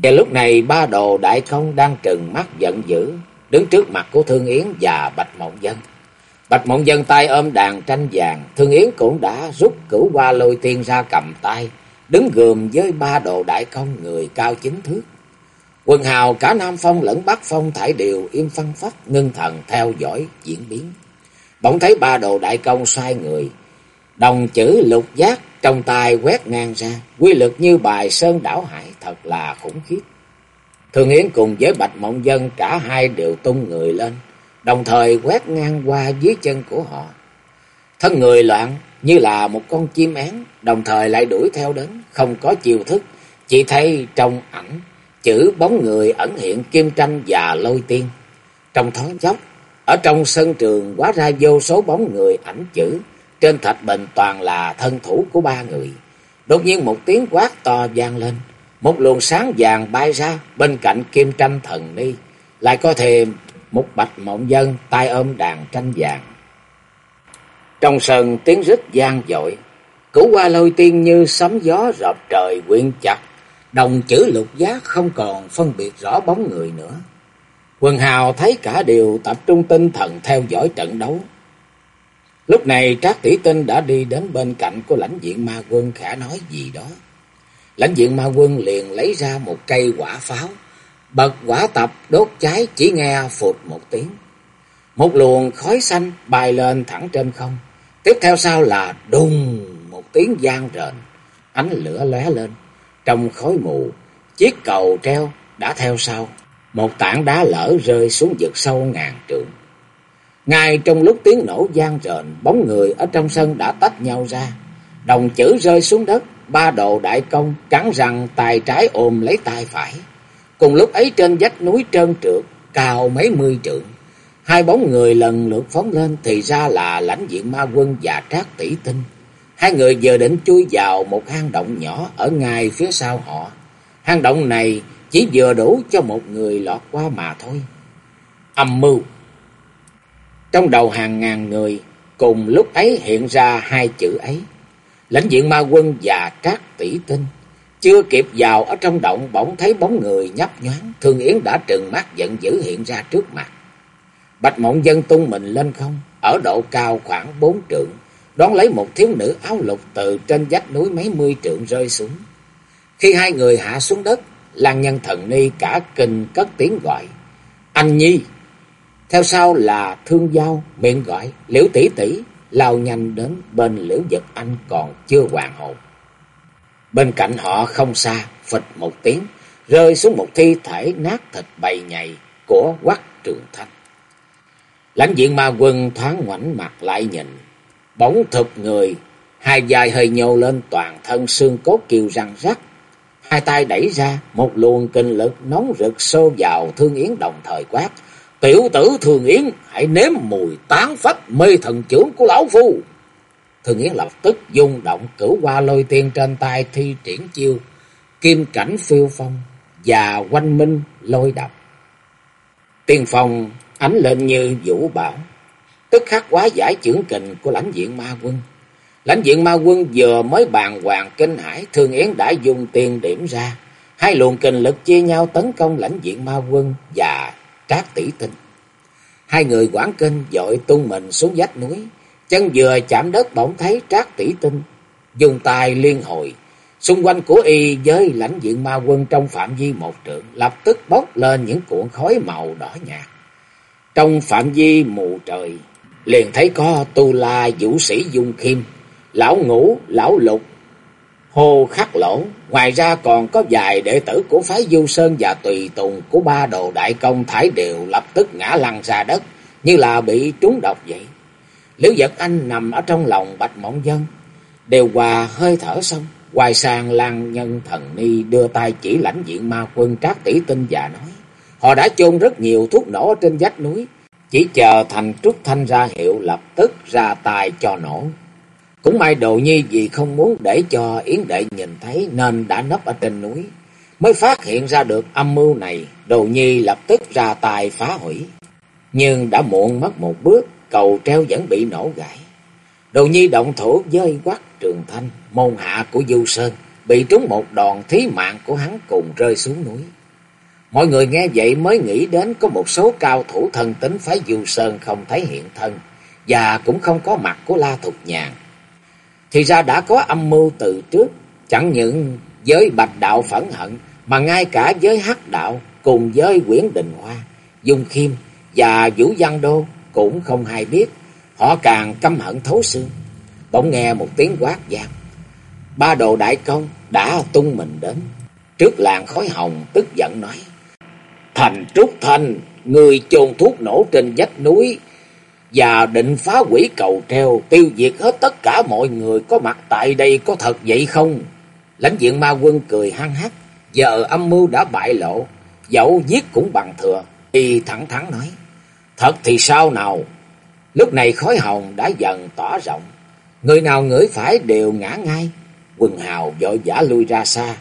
Và lúc này ba đồ đại công đang trừng mắt giận dữ, đứng trước mặt của Thương Yến và Bạch Mộng Dân. Bạch Mộng Dân tay ôm đàn tranh vàng, Thương Yến cũng đã rút cửu qua lôi tiên ra cầm tay, đứng gườm với ba đồ đại công người cao chính thước. Quần hào cả Nam Phong lẫn Bắc Phong thải đều im phân phát ngưng thần theo dõi diễn biến. Bỗng thấy ba đồ đại công sai người, đồng chữ lục giác trong tay quét ngang ra, quy lực như bài sơn đảo hải thật là khủng khiếp. Thường Yến cùng với Bạch Mộng Dân cả hai đều tung người lên, đồng thời quét ngang qua dưới chân của họ. Thân người loạn như là một con chim én, đồng thời lại đuổi theo đến, không có chiêu thức, chỉ thấy trong ảnh, chữ bóng người ẩn hiện kim tranh và lôi tiên. Trong thoáng chốc, ở trong sân trường quá ra vô số bóng người ảnh chữ, trên thạch bình toàn là thân thủ của ba người. Đột nhiên một tiếng quát to vang lên, một luồng sáng vàng bay ra bên cạnh kim tranh thần ni, lại có thêm một bạch mộng dân tay ôm đàn tranh vàng. Trong sân tiếng rít gian dội, cửu qua lôi tiên như sấm gió rợp trời quyện chặt, đồng chữ lục giác không còn phân biệt rõ bóng người nữa. Quần hào thấy cả đều tập trung tinh thần theo dõi trận đấu. Lúc này Trác Tỷ Tinh đã đi đến bên cạnh của lãnh diện ma quân khả nói gì đó. Lãnh diện ma quân liền lấy ra một cây quả pháo, bật quả tập đốt cháy chỉ nghe phụt một tiếng. Một luồng khói xanh bay lên thẳng trên không. Tiếp theo sau là đùng một tiếng gian rền, ánh lửa lóe lên. Trong khói mù, chiếc cầu treo đã theo sau. Một tảng đá lở rơi xuống vực sâu ngàn trượng. Ngay trong lúc tiếng nổ gian rền, bóng người ở trong sân đã tách nhau ra. Đồng chữ rơi xuống đất, ba đồ đại công cắn răng tay trái ôm lấy tay phải. Cùng lúc ấy trên vách núi trơn trượt, cao mấy mươi trượng. Hai bóng người lần lượt phóng lên thì ra là lãnh diện ma quân và trác tỷ tinh. Hai người vừa định chui vào một hang động nhỏ ở ngay phía sau họ. Hang động này chỉ vừa đủ cho một người lọt qua mà thôi. Âm mưu Trong đầu hàng ngàn người, cùng lúc ấy hiện ra hai chữ ấy. Lãnh diện ma quân và các tỷ tinh. Chưa kịp vào ở trong động bỗng thấy bóng người nhấp nhoáng, thường Yến đã trừng mắt giận dữ hiện ra trước mặt. Bạch Mộng Dân tung mình lên không, ở độ cao khoảng bốn trượng, đón lấy một thiếu nữ áo lục từ trên vách núi mấy mươi trượng rơi xuống. Khi hai người hạ xuống đất, Lan Nhân Thần Ni cả kinh cất tiếng gọi, Anh Nhi! Theo sau là Thương Giao, miệng gọi, Liễu tỷ tỷ lao nhanh đến bên Liễu Giật Anh còn chưa hoàn hồn. Bên cạnh họ không xa, phịch một tiếng, rơi xuống một thi thể nát thịt bầy nhầy của quắc trường thanh. Lãnh diện ma quân thoáng ngoảnh mặt lại nhìn, bóng thực người, hai dài hơi nhô lên toàn thân xương cốt kiều răng rắc. Hai tay đẩy ra, một luồng kinh lực nóng rực xô vào Thương Yến đồng thời quát. Tiểu tử thường Yến, hãy nếm mùi tán phách mê thần trưởng của lão phu. thường Yến lập tức dung động cửu qua lôi tiên trên tay thi triển chiêu, kim cảnh phiêu phong và quanh minh lôi đập. Tiên phong ánh lên như vũ bão, tức khắc quá giải trưởng kình của lãnh diện ma quân. Lãnh diện ma quân vừa mới bàn hoàng kinh hải, Thương Yến đã dùng tiền điểm ra, hai luồng kình lực chia nhau tấn công lãnh diện ma quân và trác tỷ tinh. Hai người quảng kinh dội tung mình xuống vách núi. Chân vừa chạm đất bỗng thấy trác tỷ tinh. Dùng tay liên hồi. Xung quanh của y với lãnh diện ma quân trong phạm vi một trượng. Lập tức bốc lên những cuộn khói màu đỏ nhạt. Trong phạm vi mù trời. Liền thấy có tu la vũ sĩ dung khiêm. Lão ngũ, lão lục. Hồ khắc lỗ. Ngoài ra còn có vài đệ tử của phái Du Sơn và tùy tùng của ba đồ đại công thái đều lập tức ngã lăn ra đất như là bị trúng độc vậy. Liễu Giật Anh nằm ở trong lòng Bạch Mộng Dân, đều hòa hơi thở xong, hoài sang lang Nhân Thần Ni đưa tay chỉ lãnh diện ma quân Trác Tỷ Tinh và nói, họ đã chôn rất nhiều thuốc nổ trên vách núi, chỉ chờ Thành Trúc Thanh ra hiệu lập tức ra tay cho nổ. Cũng may đồ nhi vì không muốn để cho Yến Đệ nhìn thấy nên đã nấp ở trên núi. Mới phát hiện ra được âm mưu này, đồ nhi lập tức ra tay phá hủy. Nhưng đã muộn mất một bước, cầu treo vẫn bị nổ gãy. Đồ nhi động thủ với quắc trường thanh, môn hạ của Du Sơn, bị trúng một đòn thí mạng của hắn cùng rơi xuống núi. Mọi người nghe vậy mới nghĩ đến có một số cao thủ thân tính phái Du Sơn không thấy hiện thân, và cũng không có mặt của La Thục Nhàn. Thì ra đã có âm mưu từ trước, chẳng những với bạch đạo phẫn hận, mà ngay cả với hắc đạo cùng với quyển đình hoa, dung khiêm và Vũ Văn Đô cũng không hay biết, họ càng căm hận thấu xương. Bỗng nghe một tiếng quát vang. Ba đồ đại công đã tung mình đến. Trước làng khói hồng tức giận nói. Thành Trúc Thanh, người chôn thuốc nổ trên vách núi và định phá quỷ cầu treo, tiêu diệt hết tất cả mọi người có mặt tại đây có thật vậy không? Lãnh diện ma quân cười hăng hắc, giờ âm mưu đã bại lộ, dẫu giết cũng bằng thừa, y thẳng thắn nói. Thật thì sao nào? Lúc này khói hồng đã dần tỏ rộng. Người nào ngửi phải đều ngã ngay. Quần hào vội vã lui ra xa.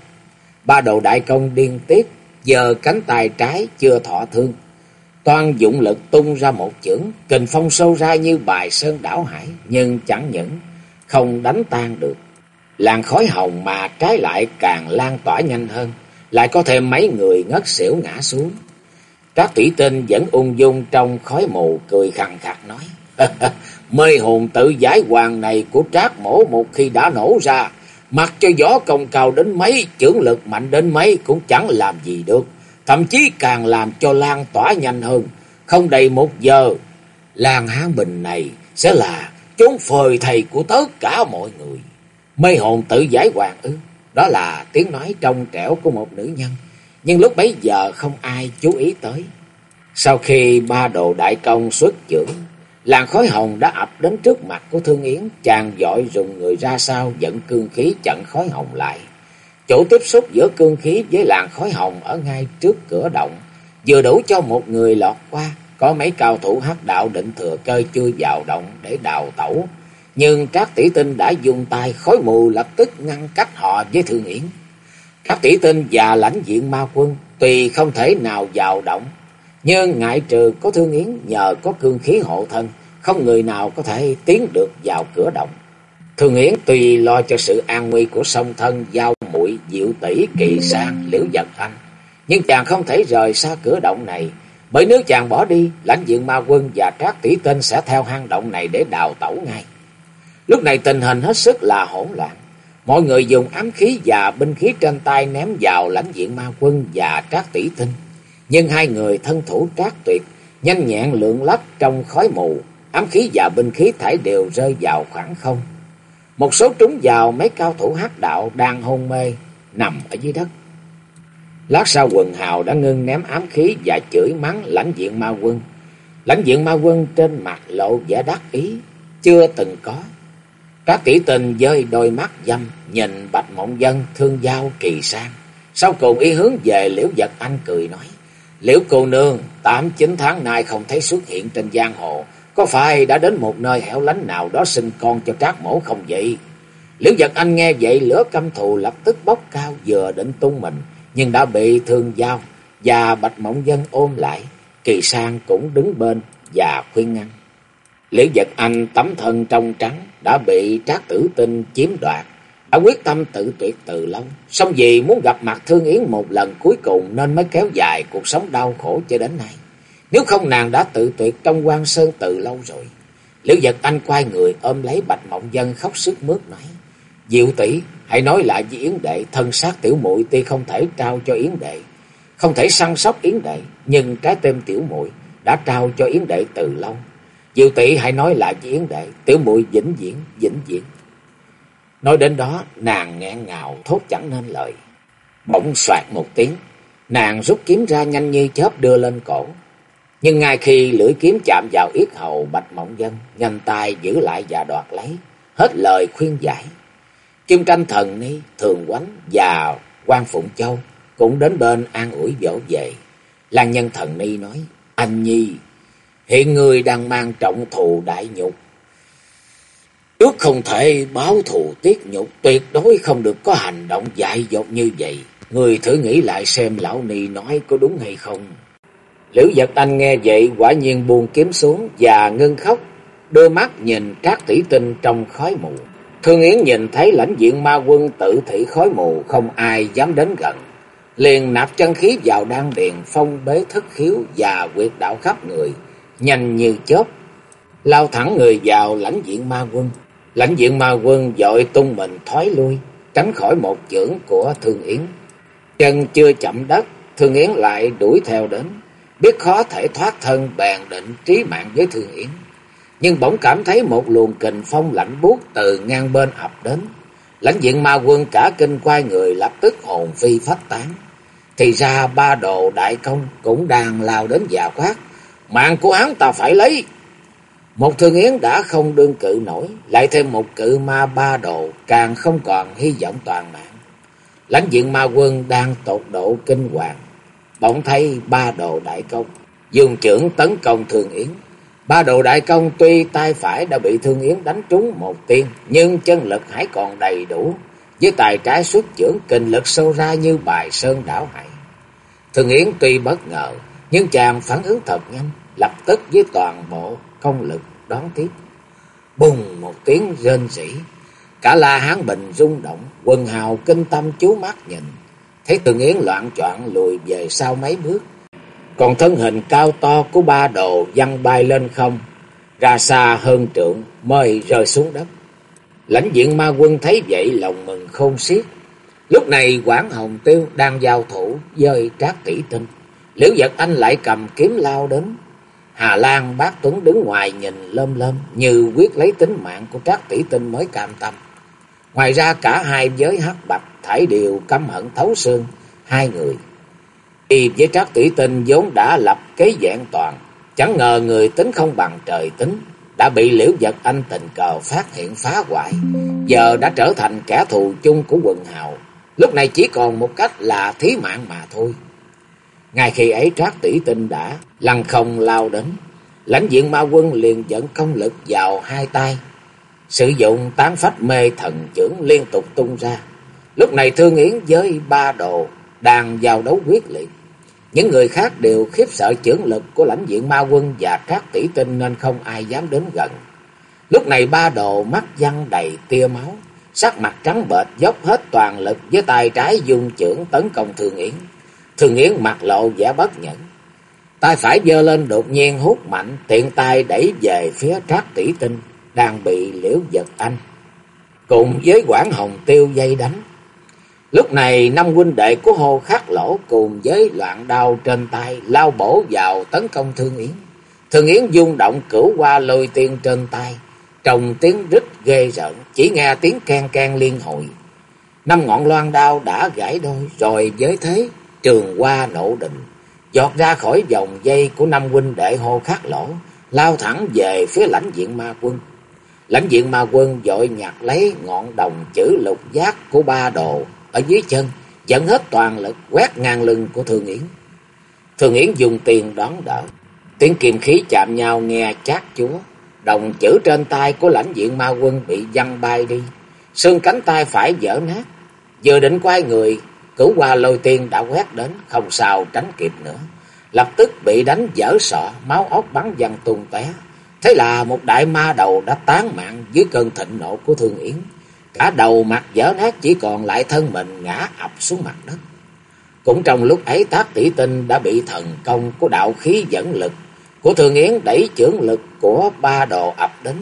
Ba đầu đại công điên tiếp. Giờ cánh tay trái chưa thọ thương. Toàn dụng lực tung ra một chưởng. Kình phong sâu ra như bài sơn đảo hải. Nhưng chẳng những không đánh tan được. Làn khói hồng mà trái lại càng lan tỏa nhanh hơn. Lại có thêm mấy người ngất xỉu ngã xuống. Các tỷ tinh vẫn ung dung trong khói mù cười khằng khặc nói. Mê hồn tự giải hoàng này của trác mổ một khi đã nổ ra. Mặc cho gió công cao đến mấy, chưởng lực mạnh đến mấy cũng chẳng làm gì được. Thậm chí càng làm cho lan tỏa nhanh hơn. Không đầy một giờ, làng Hán Bình này sẽ là chốn phơi thầy của tất cả mọi người. Mê hồn tự giải hoàng ư. Đó là tiếng nói trong trẻo của một nữ nhân nhưng lúc bấy giờ không ai chú ý tới. Sau khi ba đồ đại công xuất trưởng, làn khói hồng đã ập đến trước mặt của Thương Yến, chàng dội dùng người ra sau dẫn cương khí chặn khói hồng lại. Chỗ tiếp xúc giữa cương khí với làn khói hồng ở ngay trước cửa động, vừa đủ cho một người lọt qua, có mấy cao thủ hắc đạo định thừa cơ chui vào động để đào tẩu. Nhưng Trác Tỷ Tinh đã dùng tay khói mù lập tức ngăn cách họ với Thương Yến. Các tỷ tinh và lãnh diện ma quân tuy không thể nào vào động, nhưng ngại trừ có thương yến nhờ có cương khí hộ thân, không người nào có thể tiến được vào cửa động. Thương Yến tuy lo cho sự an nguy của song thân giao muội diệu tỷ kỳ sang liễu giật anh, nhưng chàng không thể rời xa cửa động này, bởi nếu chàng bỏ đi, lãnh diện ma quân và trác tỷ tinh sẽ theo hang động này để đào tẩu ngay. Lúc này tình hình hết sức là hỗn loạn. Mọi người dùng ám khí và binh khí trên tay ném vào lãnh diện ma quân và trác tỷ tinh. Nhưng hai người thân thủ trác tuyệt, nhanh nhẹn lượn lách trong khói mù, ám khí và binh khí thải đều rơi vào khoảng không. Một số trúng vào mấy cao thủ hát đạo đang hôn mê, nằm ở dưới đất. Lát sau quần hào đã ngưng ném ám khí và chửi mắng lãnh diện ma quân. Lãnh diện ma quân trên mặt lộ vẻ đắc ý, chưa từng có. Các tỷ tình dơi đôi mắt dâm nhìn Bạch Mộng Dân thương giao kỳ sang. Sau cùng ý hướng về Liễu vật Anh cười nói. Liễu cô nương tám chín tháng nay không thấy xuất hiện trên giang hồ. Có phải đã đến một nơi hẻo lánh nào đó sinh con cho trác mổ không vậy? Liễu Giật Anh nghe vậy lửa căm thù lập tức bốc cao vừa định tung mình. Nhưng đã bị thương giao và Bạch Mộng Dân ôm lại. Kỳ sang cũng đứng bên và khuyên ngăn. Liễu Giật Anh tấm thân trong trắng đã bị Trác Tử Tinh chiếm đoạt, đã quyết tâm tự tuyệt từ lâu, Xong vì muốn gặp mặt Thương Yến một lần cuối cùng nên mới kéo dài cuộc sống đau khổ cho đến nay. Nếu không nàng đã tự tuyệt trong quan sơn từ lâu rồi. Liễu giật anh quay người ôm lấy Bạch Mộng Dân khóc sức mướt nói. Diệu tỷ hãy nói lại với Yến Đệ, thân xác tiểu muội tuy không thể trao cho Yến Đệ, không thể săn sóc Yến Đệ, nhưng trái tim tiểu muội đã trao cho Yến Đệ từ lâu. Diệu tỷ hãy nói lại với Yến Đệ, tiểu muội vĩnh viễn, vĩnh viễn. Nói đến đó, nàng nghẹn ngào thốt chẳng nên lời. Bỗng soạt một tiếng, nàng rút kiếm ra nhanh như chớp đưa lên cổ. Nhưng ngay khi lưỡi kiếm chạm vào yết hầu Bạch Mộng Dân, nhanh tay giữ lại và đoạt lấy, hết lời khuyên giải. Kim Canh Thần Ni, Thường Quánh và quan Phụng Châu cũng đến bên an ủi dỗ về. Lan Nhân Thần Ni nói, anh Nhi, hiện người đang mang trọng thù đại nhục. Trước không thể báo thù tiết nhục, tuyệt đối không được có hành động dại dột như vậy. Người thử nghĩ lại xem lão ni nói có đúng hay không lữ giật anh nghe vậy quả nhiên buông kiếm xuống và ngưng khóc, đôi mắt nhìn trác tỷ tinh trong khói mù. Thương Yến nhìn thấy lãnh diện ma quân tự thị khói mù không ai dám đến gần. Liền nạp chân khí vào đan điền phong bế thất khiếu và quyệt đạo khắp người, nhanh như chớp. Lao thẳng người vào lãnh diện ma quân. Lãnh diện ma quân dội tung mình thoái lui, tránh khỏi một chưởng của Thương Yến. Chân chưa chậm đất, Thương Yến lại đuổi theo đến. Biết khó thể thoát thân, bèn định trí mạng với Thương Yến. Nhưng bỗng cảm thấy một luồng kình phong lạnh buốt từ ngang bên ập đến. Lãnh diện ma quân cả kinh quay người lập tức hồn phi phách tán. Thì ra ba đồ đại công cũng đang lao đến già quát. Mạng của hắn ta phải lấy. Một thương yến đã không đương cự nổi. Lại thêm một cự ma ba đồ càng không còn hy vọng toàn mạng. Lãnh diện ma quân đang tột độ kinh hoàng. Bỗng thấy ba đồ đại công. Dùng trưởng tấn công thường yến. Ba đồ đại công tuy tay phải đã bị Thương Yến đánh trúng một tiên, nhưng chân lực hãy còn đầy đủ. Với tài trái xuất trưởng kinh lực sâu ra như bài sơn đảo hải. thường Yến tuy bất ngờ, nhưng chàng phản ứng thật nhanh, lập tức với toàn bộ công lực đón tiếp. Bùng một tiếng rên rỉ, cả La Hán Bình rung động, quần hào kinh tâm chú mắt nhìn. Thấy Tương Yến loạn choạng lùi về sau mấy bước, còn thân hình cao to của ba đồ văng bay lên không, ra xa hơn trượng mới rơi xuống đất. Lãnh diện ma quân thấy vậy lòng mừng không xiết. Lúc này Quảng Hồng Tiêu đang giao thủ dơi Trác Tỷ Tinh. Liễu Giật Anh lại cầm kiếm lao đến. Hà Lan bác Tuấn đứng ngoài nhìn lơm lơm như quyết lấy tính mạng của Trác Tỷ Tinh mới cam tâm. Ngoài ra cả hai giới hắc bạch thải đều căm hận thấu xương hai người. Y với các Tỷ Tinh vốn đã lập kế dạng toàn, chẳng ngờ người tính không bằng trời tính, đã bị Liễu Giật Anh tình cờ phát hiện phá hoại, giờ đã trở thành kẻ thù chung của quần hào, lúc này chỉ còn một cách là thí mạng mà thôi. Ngay khi ấy Trác Tỷ Tinh đã lăn không lao đến, lãnh diện ma quân liền dẫn công lực vào hai tay, sử dụng tán phách mê thần trưởng liên tục tung ra. Lúc này Thương Yến với ba đồ đang giao đấu quyết liệt. Những người khác đều khiếp sợ chưởng lực của lãnh diện ma quân và các tỷ tinh nên không ai dám đến gần. Lúc này ba đồ mắt văng đầy tia máu, sắc mặt trắng bệch dốc hết toàn lực với tay trái dùng chưởng tấn công Thường Yến. Thường Yến mặt lộ vẻ bất nhẫn. Tay phải giơ lên đột nhiên hút mạnh, tiện tay đẩy về phía trác tỷ tinh đang bị liễu giật anh. Cùng với quản hồng tiêu dây đánh. Lúc này năm huynh đệ của Hồ Khắc Lỗ cùng với loạn đao trên tay lao bổ vào tấn công Thương Yến. Thương Yến dung động cửu qua lôi tiên trên tay, trồng tiếng rít ghê rợn, chỉ nghe tiếng can can liên hồi. Năm ngọn loan đao đã gãy đôi rồi với thế trường qua nổ định, giọt ra khỏi vòng dây của năm huynh đệ Hồ Khắc Lỗ, lao thẳng về phía lãnh diện ma quân. Lãnh diện ma quân dội nhặt lấy ngọn đồng chữ lục giác của ba đồ ở dưới chân, dẫn hết toàn lực quét ngang lưng của Thường Yến. Thường Yến dùng tiền đón đỡ, tiếng kiềm khí chạm nhau nghe chát chúa, đồng chữ trên tay của lãnh diện ma quân bị văng bay đi, xương cánh tay phải dở nát, vừa định quay người, cửu qua lôi tiên đã quét đến, không sao tránh kịp nữa, lập tức bị đánh dở sọ, máu óc bắn văng tung té. Thế là một đại ma đầu đã tán mạng dưới cơn thịnh nộ của Thương Yến. Cả đầu mặt dở nát chỉ còn lại thân mình ngã ập xuống mặt đất. Cũng trong lúc ấy tác tỷ tinh đã bị thần công của đạo khí dẫn lực của Thường Yến đẩy chưởng lực của ba đồ ập đến.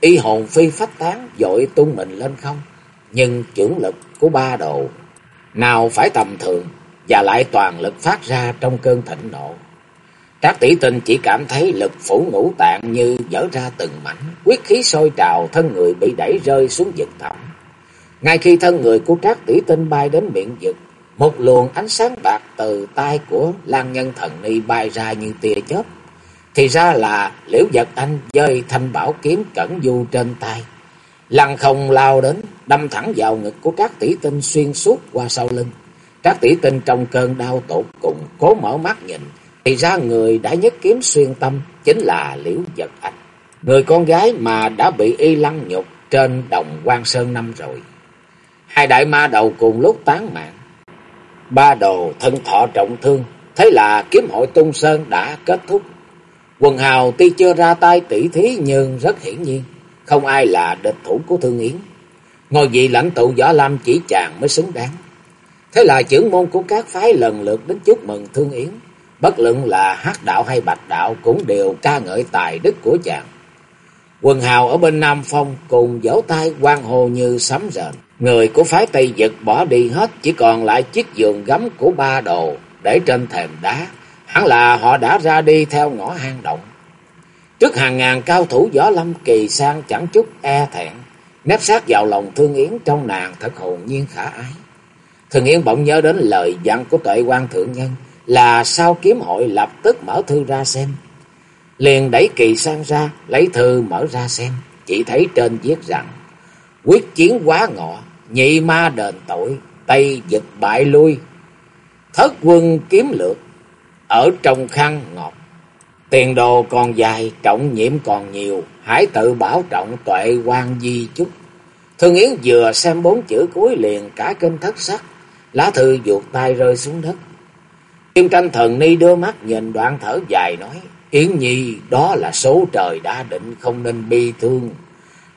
Y hồn phi phách tán, dội tung mình lên không. Nhưng chưởng lực của ba đồ nào phải tầm thường và lại toàn lực phát ra trong cơn thịnh nộ. Trác tỷ tinh chỉ cảm thấy lực phủ ngũ tạng như dở ra từng mảnh, quyết khí sôi trào, thân người bị đẩy rơi xuống vực thẳm. Ngay khi thân người của Trác tỷ tinh bay đến miệng vực, một luồng ánh sáng bạc từ tay của Lan Nhân Thần Ni bay ra như tia chớp. Thì ra là Liễu vật Anh dơi thanh bảo kiếm cẩn du trên tay. Lăng không lao đến, đâm thẳng vào ngực của Trác tỷ tinh xuyên suốt qua sau lưng. Trác tỷ tinh trong cơn đau tột cùng, cố mở mắt nhìn, thì ra người đã nhất kiếm xuyên tâm chính là Liễu Giật Anh. Người con gái mà đã bị y lăng nhục trên đồng quan Sơn năm rồi. Hai đại ma đầu cùng lúc tán mạng. Ba đồ thân thọ trọng thương, thế là kiếm hội tung sơn đã kết thúc. Quần hào tuy chưa ra tay tỷ thí nhưng rất hiển nhiên, không ai là địch thủ của Thương Yến. ngồi vị lãnh tụ Võ Lâm chỉ chàng mới xứng đáng. Thế là trưởng môn của các phái lần lượt đến chúc mừng Thương Yến. Bất luận là hắc đạo hay bạch đạo cũng đều ca ngợi tài đức của chàng. Quần hào ở bên Nam Phong cùng vỗ tay quan hồ như sấm rền. Người của phái Tây Dực bỏ đi hết, chỉ còn lại chiếc giường gấm của ba đồ để trên thềm đá. Hẳn là họ đã ra đi theo ngõ hang động. Trước hàng ngàn cao thủ võ lâm kỳ sang chẳng chút e thẹn, nép sát vào lòng Thương Yến trong nàng thật hồn nhiên khả ái. Thương Yến bỗng nhớ đến lời dặn của tuệ quan thượng nhân, là sau kiếm hội lập tức mở thư ra xem. Liền đẩy kỳ sang ra, lấy thư mở ra xem, chỉ thấy trên viết rằng, quyết chiến quá ngọ, nhị ma đền tội, Tây giật bại lui, thất quân kiếm lược, ở trong khăn ngọt. Tiền đồ còn dài, trọng nhiễm còn nhiều, hãy tự bảo trọng tuệ quan di chút. Thương Yến vừa xem bốn chữ cuối liền cả kinh thất sắc, lá thư vụt tay rơi xuống đất. Kim tranh thần ni đưa mắt nhìn đoạn thở dài nói, Yến Nhi đó là số trời đã định không nên bi thương.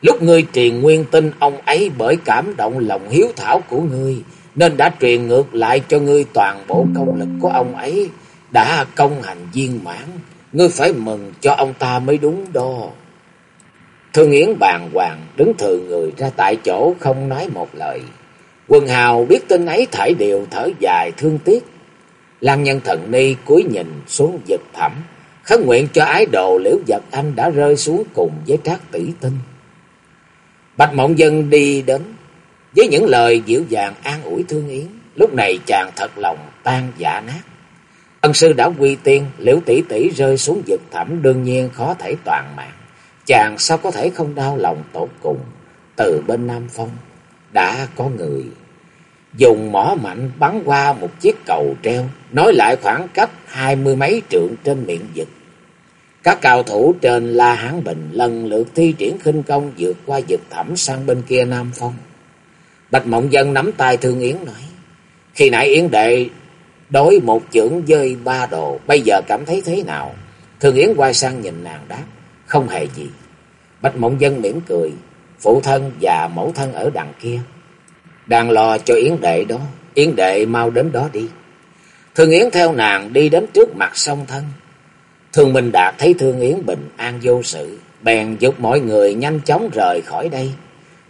Lúc ngươi truyền nguyên tin ông ấy bởi cảm động lòng hiếu thảo của ngươi, nên đã truyền ngược lại cho ngươi toàn bộ công lực của ông ấy, đã công hành viên mãn. Ngươi phải mừng cho ông ta mới đúng đo Thương Yến bàn hoàng đứng thừa người ra tại chỗ không nói một lời. Quần hào biết tin ấy thải đều thở dài thương tiếc. Lan nhân thần ni cúi nhìn xuống vực thẳm, khấn nguyện cho ái đồ liễu vật anh đã rơi xuống cùng với trác tỷ tinh. Bạch Mộng Dân đi đến, với những lời dịu dàng an ủi thương yến, lúc này chàng thật lòng tan dạ nát. Ân sư đã quy tiên, liễu tỷ tỷ rơi xuống vực thẳm đương nhiên khó thể toàn mạng. Chàng sao có thể không đau lòng tột cùng, từ bên Nam Phong, đã có người dùng mỏ mạnh bắn qua một chiếc cầu treo, nói lại khoảng cách hai mươi mấy trượng trên miệng vực. Các cao thủ trên La Hán Bình lần lượt thi triển khinh công vượt qua vực thẳm sang bên kia Nam Phong. Bạch Mộng Dân nắm tay Thương Yến nói, khi nãy Yến Đệ đối một chưởng dơi ba đồ, bây giờ cảm thấy thế nào? Thương Yến quay sang nhìn nàng đáp, không hề gì. Bạch Mộng Dân mỉm cười, phụ thân và mẫu thân ở đằng kia đang lo cho Yến Đệ đó. Yến Đệ mau đến đó đi. Thương Yến theo nàng đi đến trước mặt song thân. Thương Minh Đạt thấy Thương Yến bình an vô sự. Bèn giúp mọi người nhanh chóng rời khỏi đây.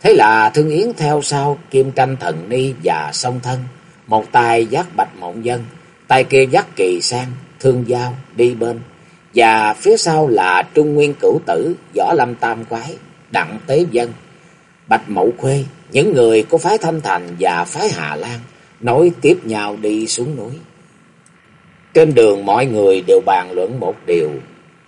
Thế là Thương Yến theo sau Kim Tranh Thần Ni và song thân. Một tay dắt Bạch Mộng Dân. Tay kia dắt Kỳ Sang, Thương Giao đi bên. Và phía sau là Trung Nguyên Cửu Tử, Võ Lâm Tam Quái, Đặng Tế Dân, Bạch Mậu Khuê những người của phái Thanh Thành và phái Hà Lan nối tiếp nhau đi xuống núi. Trên đường mọi người đều bàn luận một điều,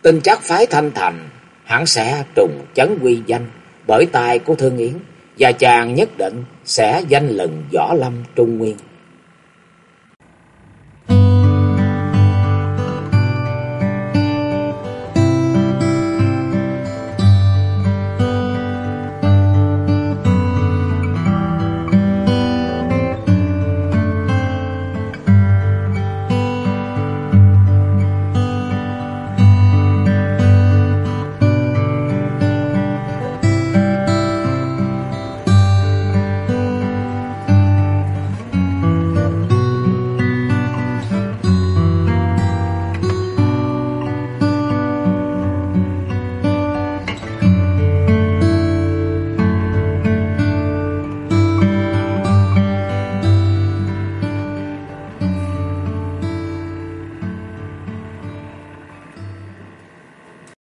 tin chắc phái Thanh Thành hẳn sẽ trùng chấn quy danh bởi tài của Thương Yến và chàng nhất định sẽ danh lần võ lâm Trung Nguyên.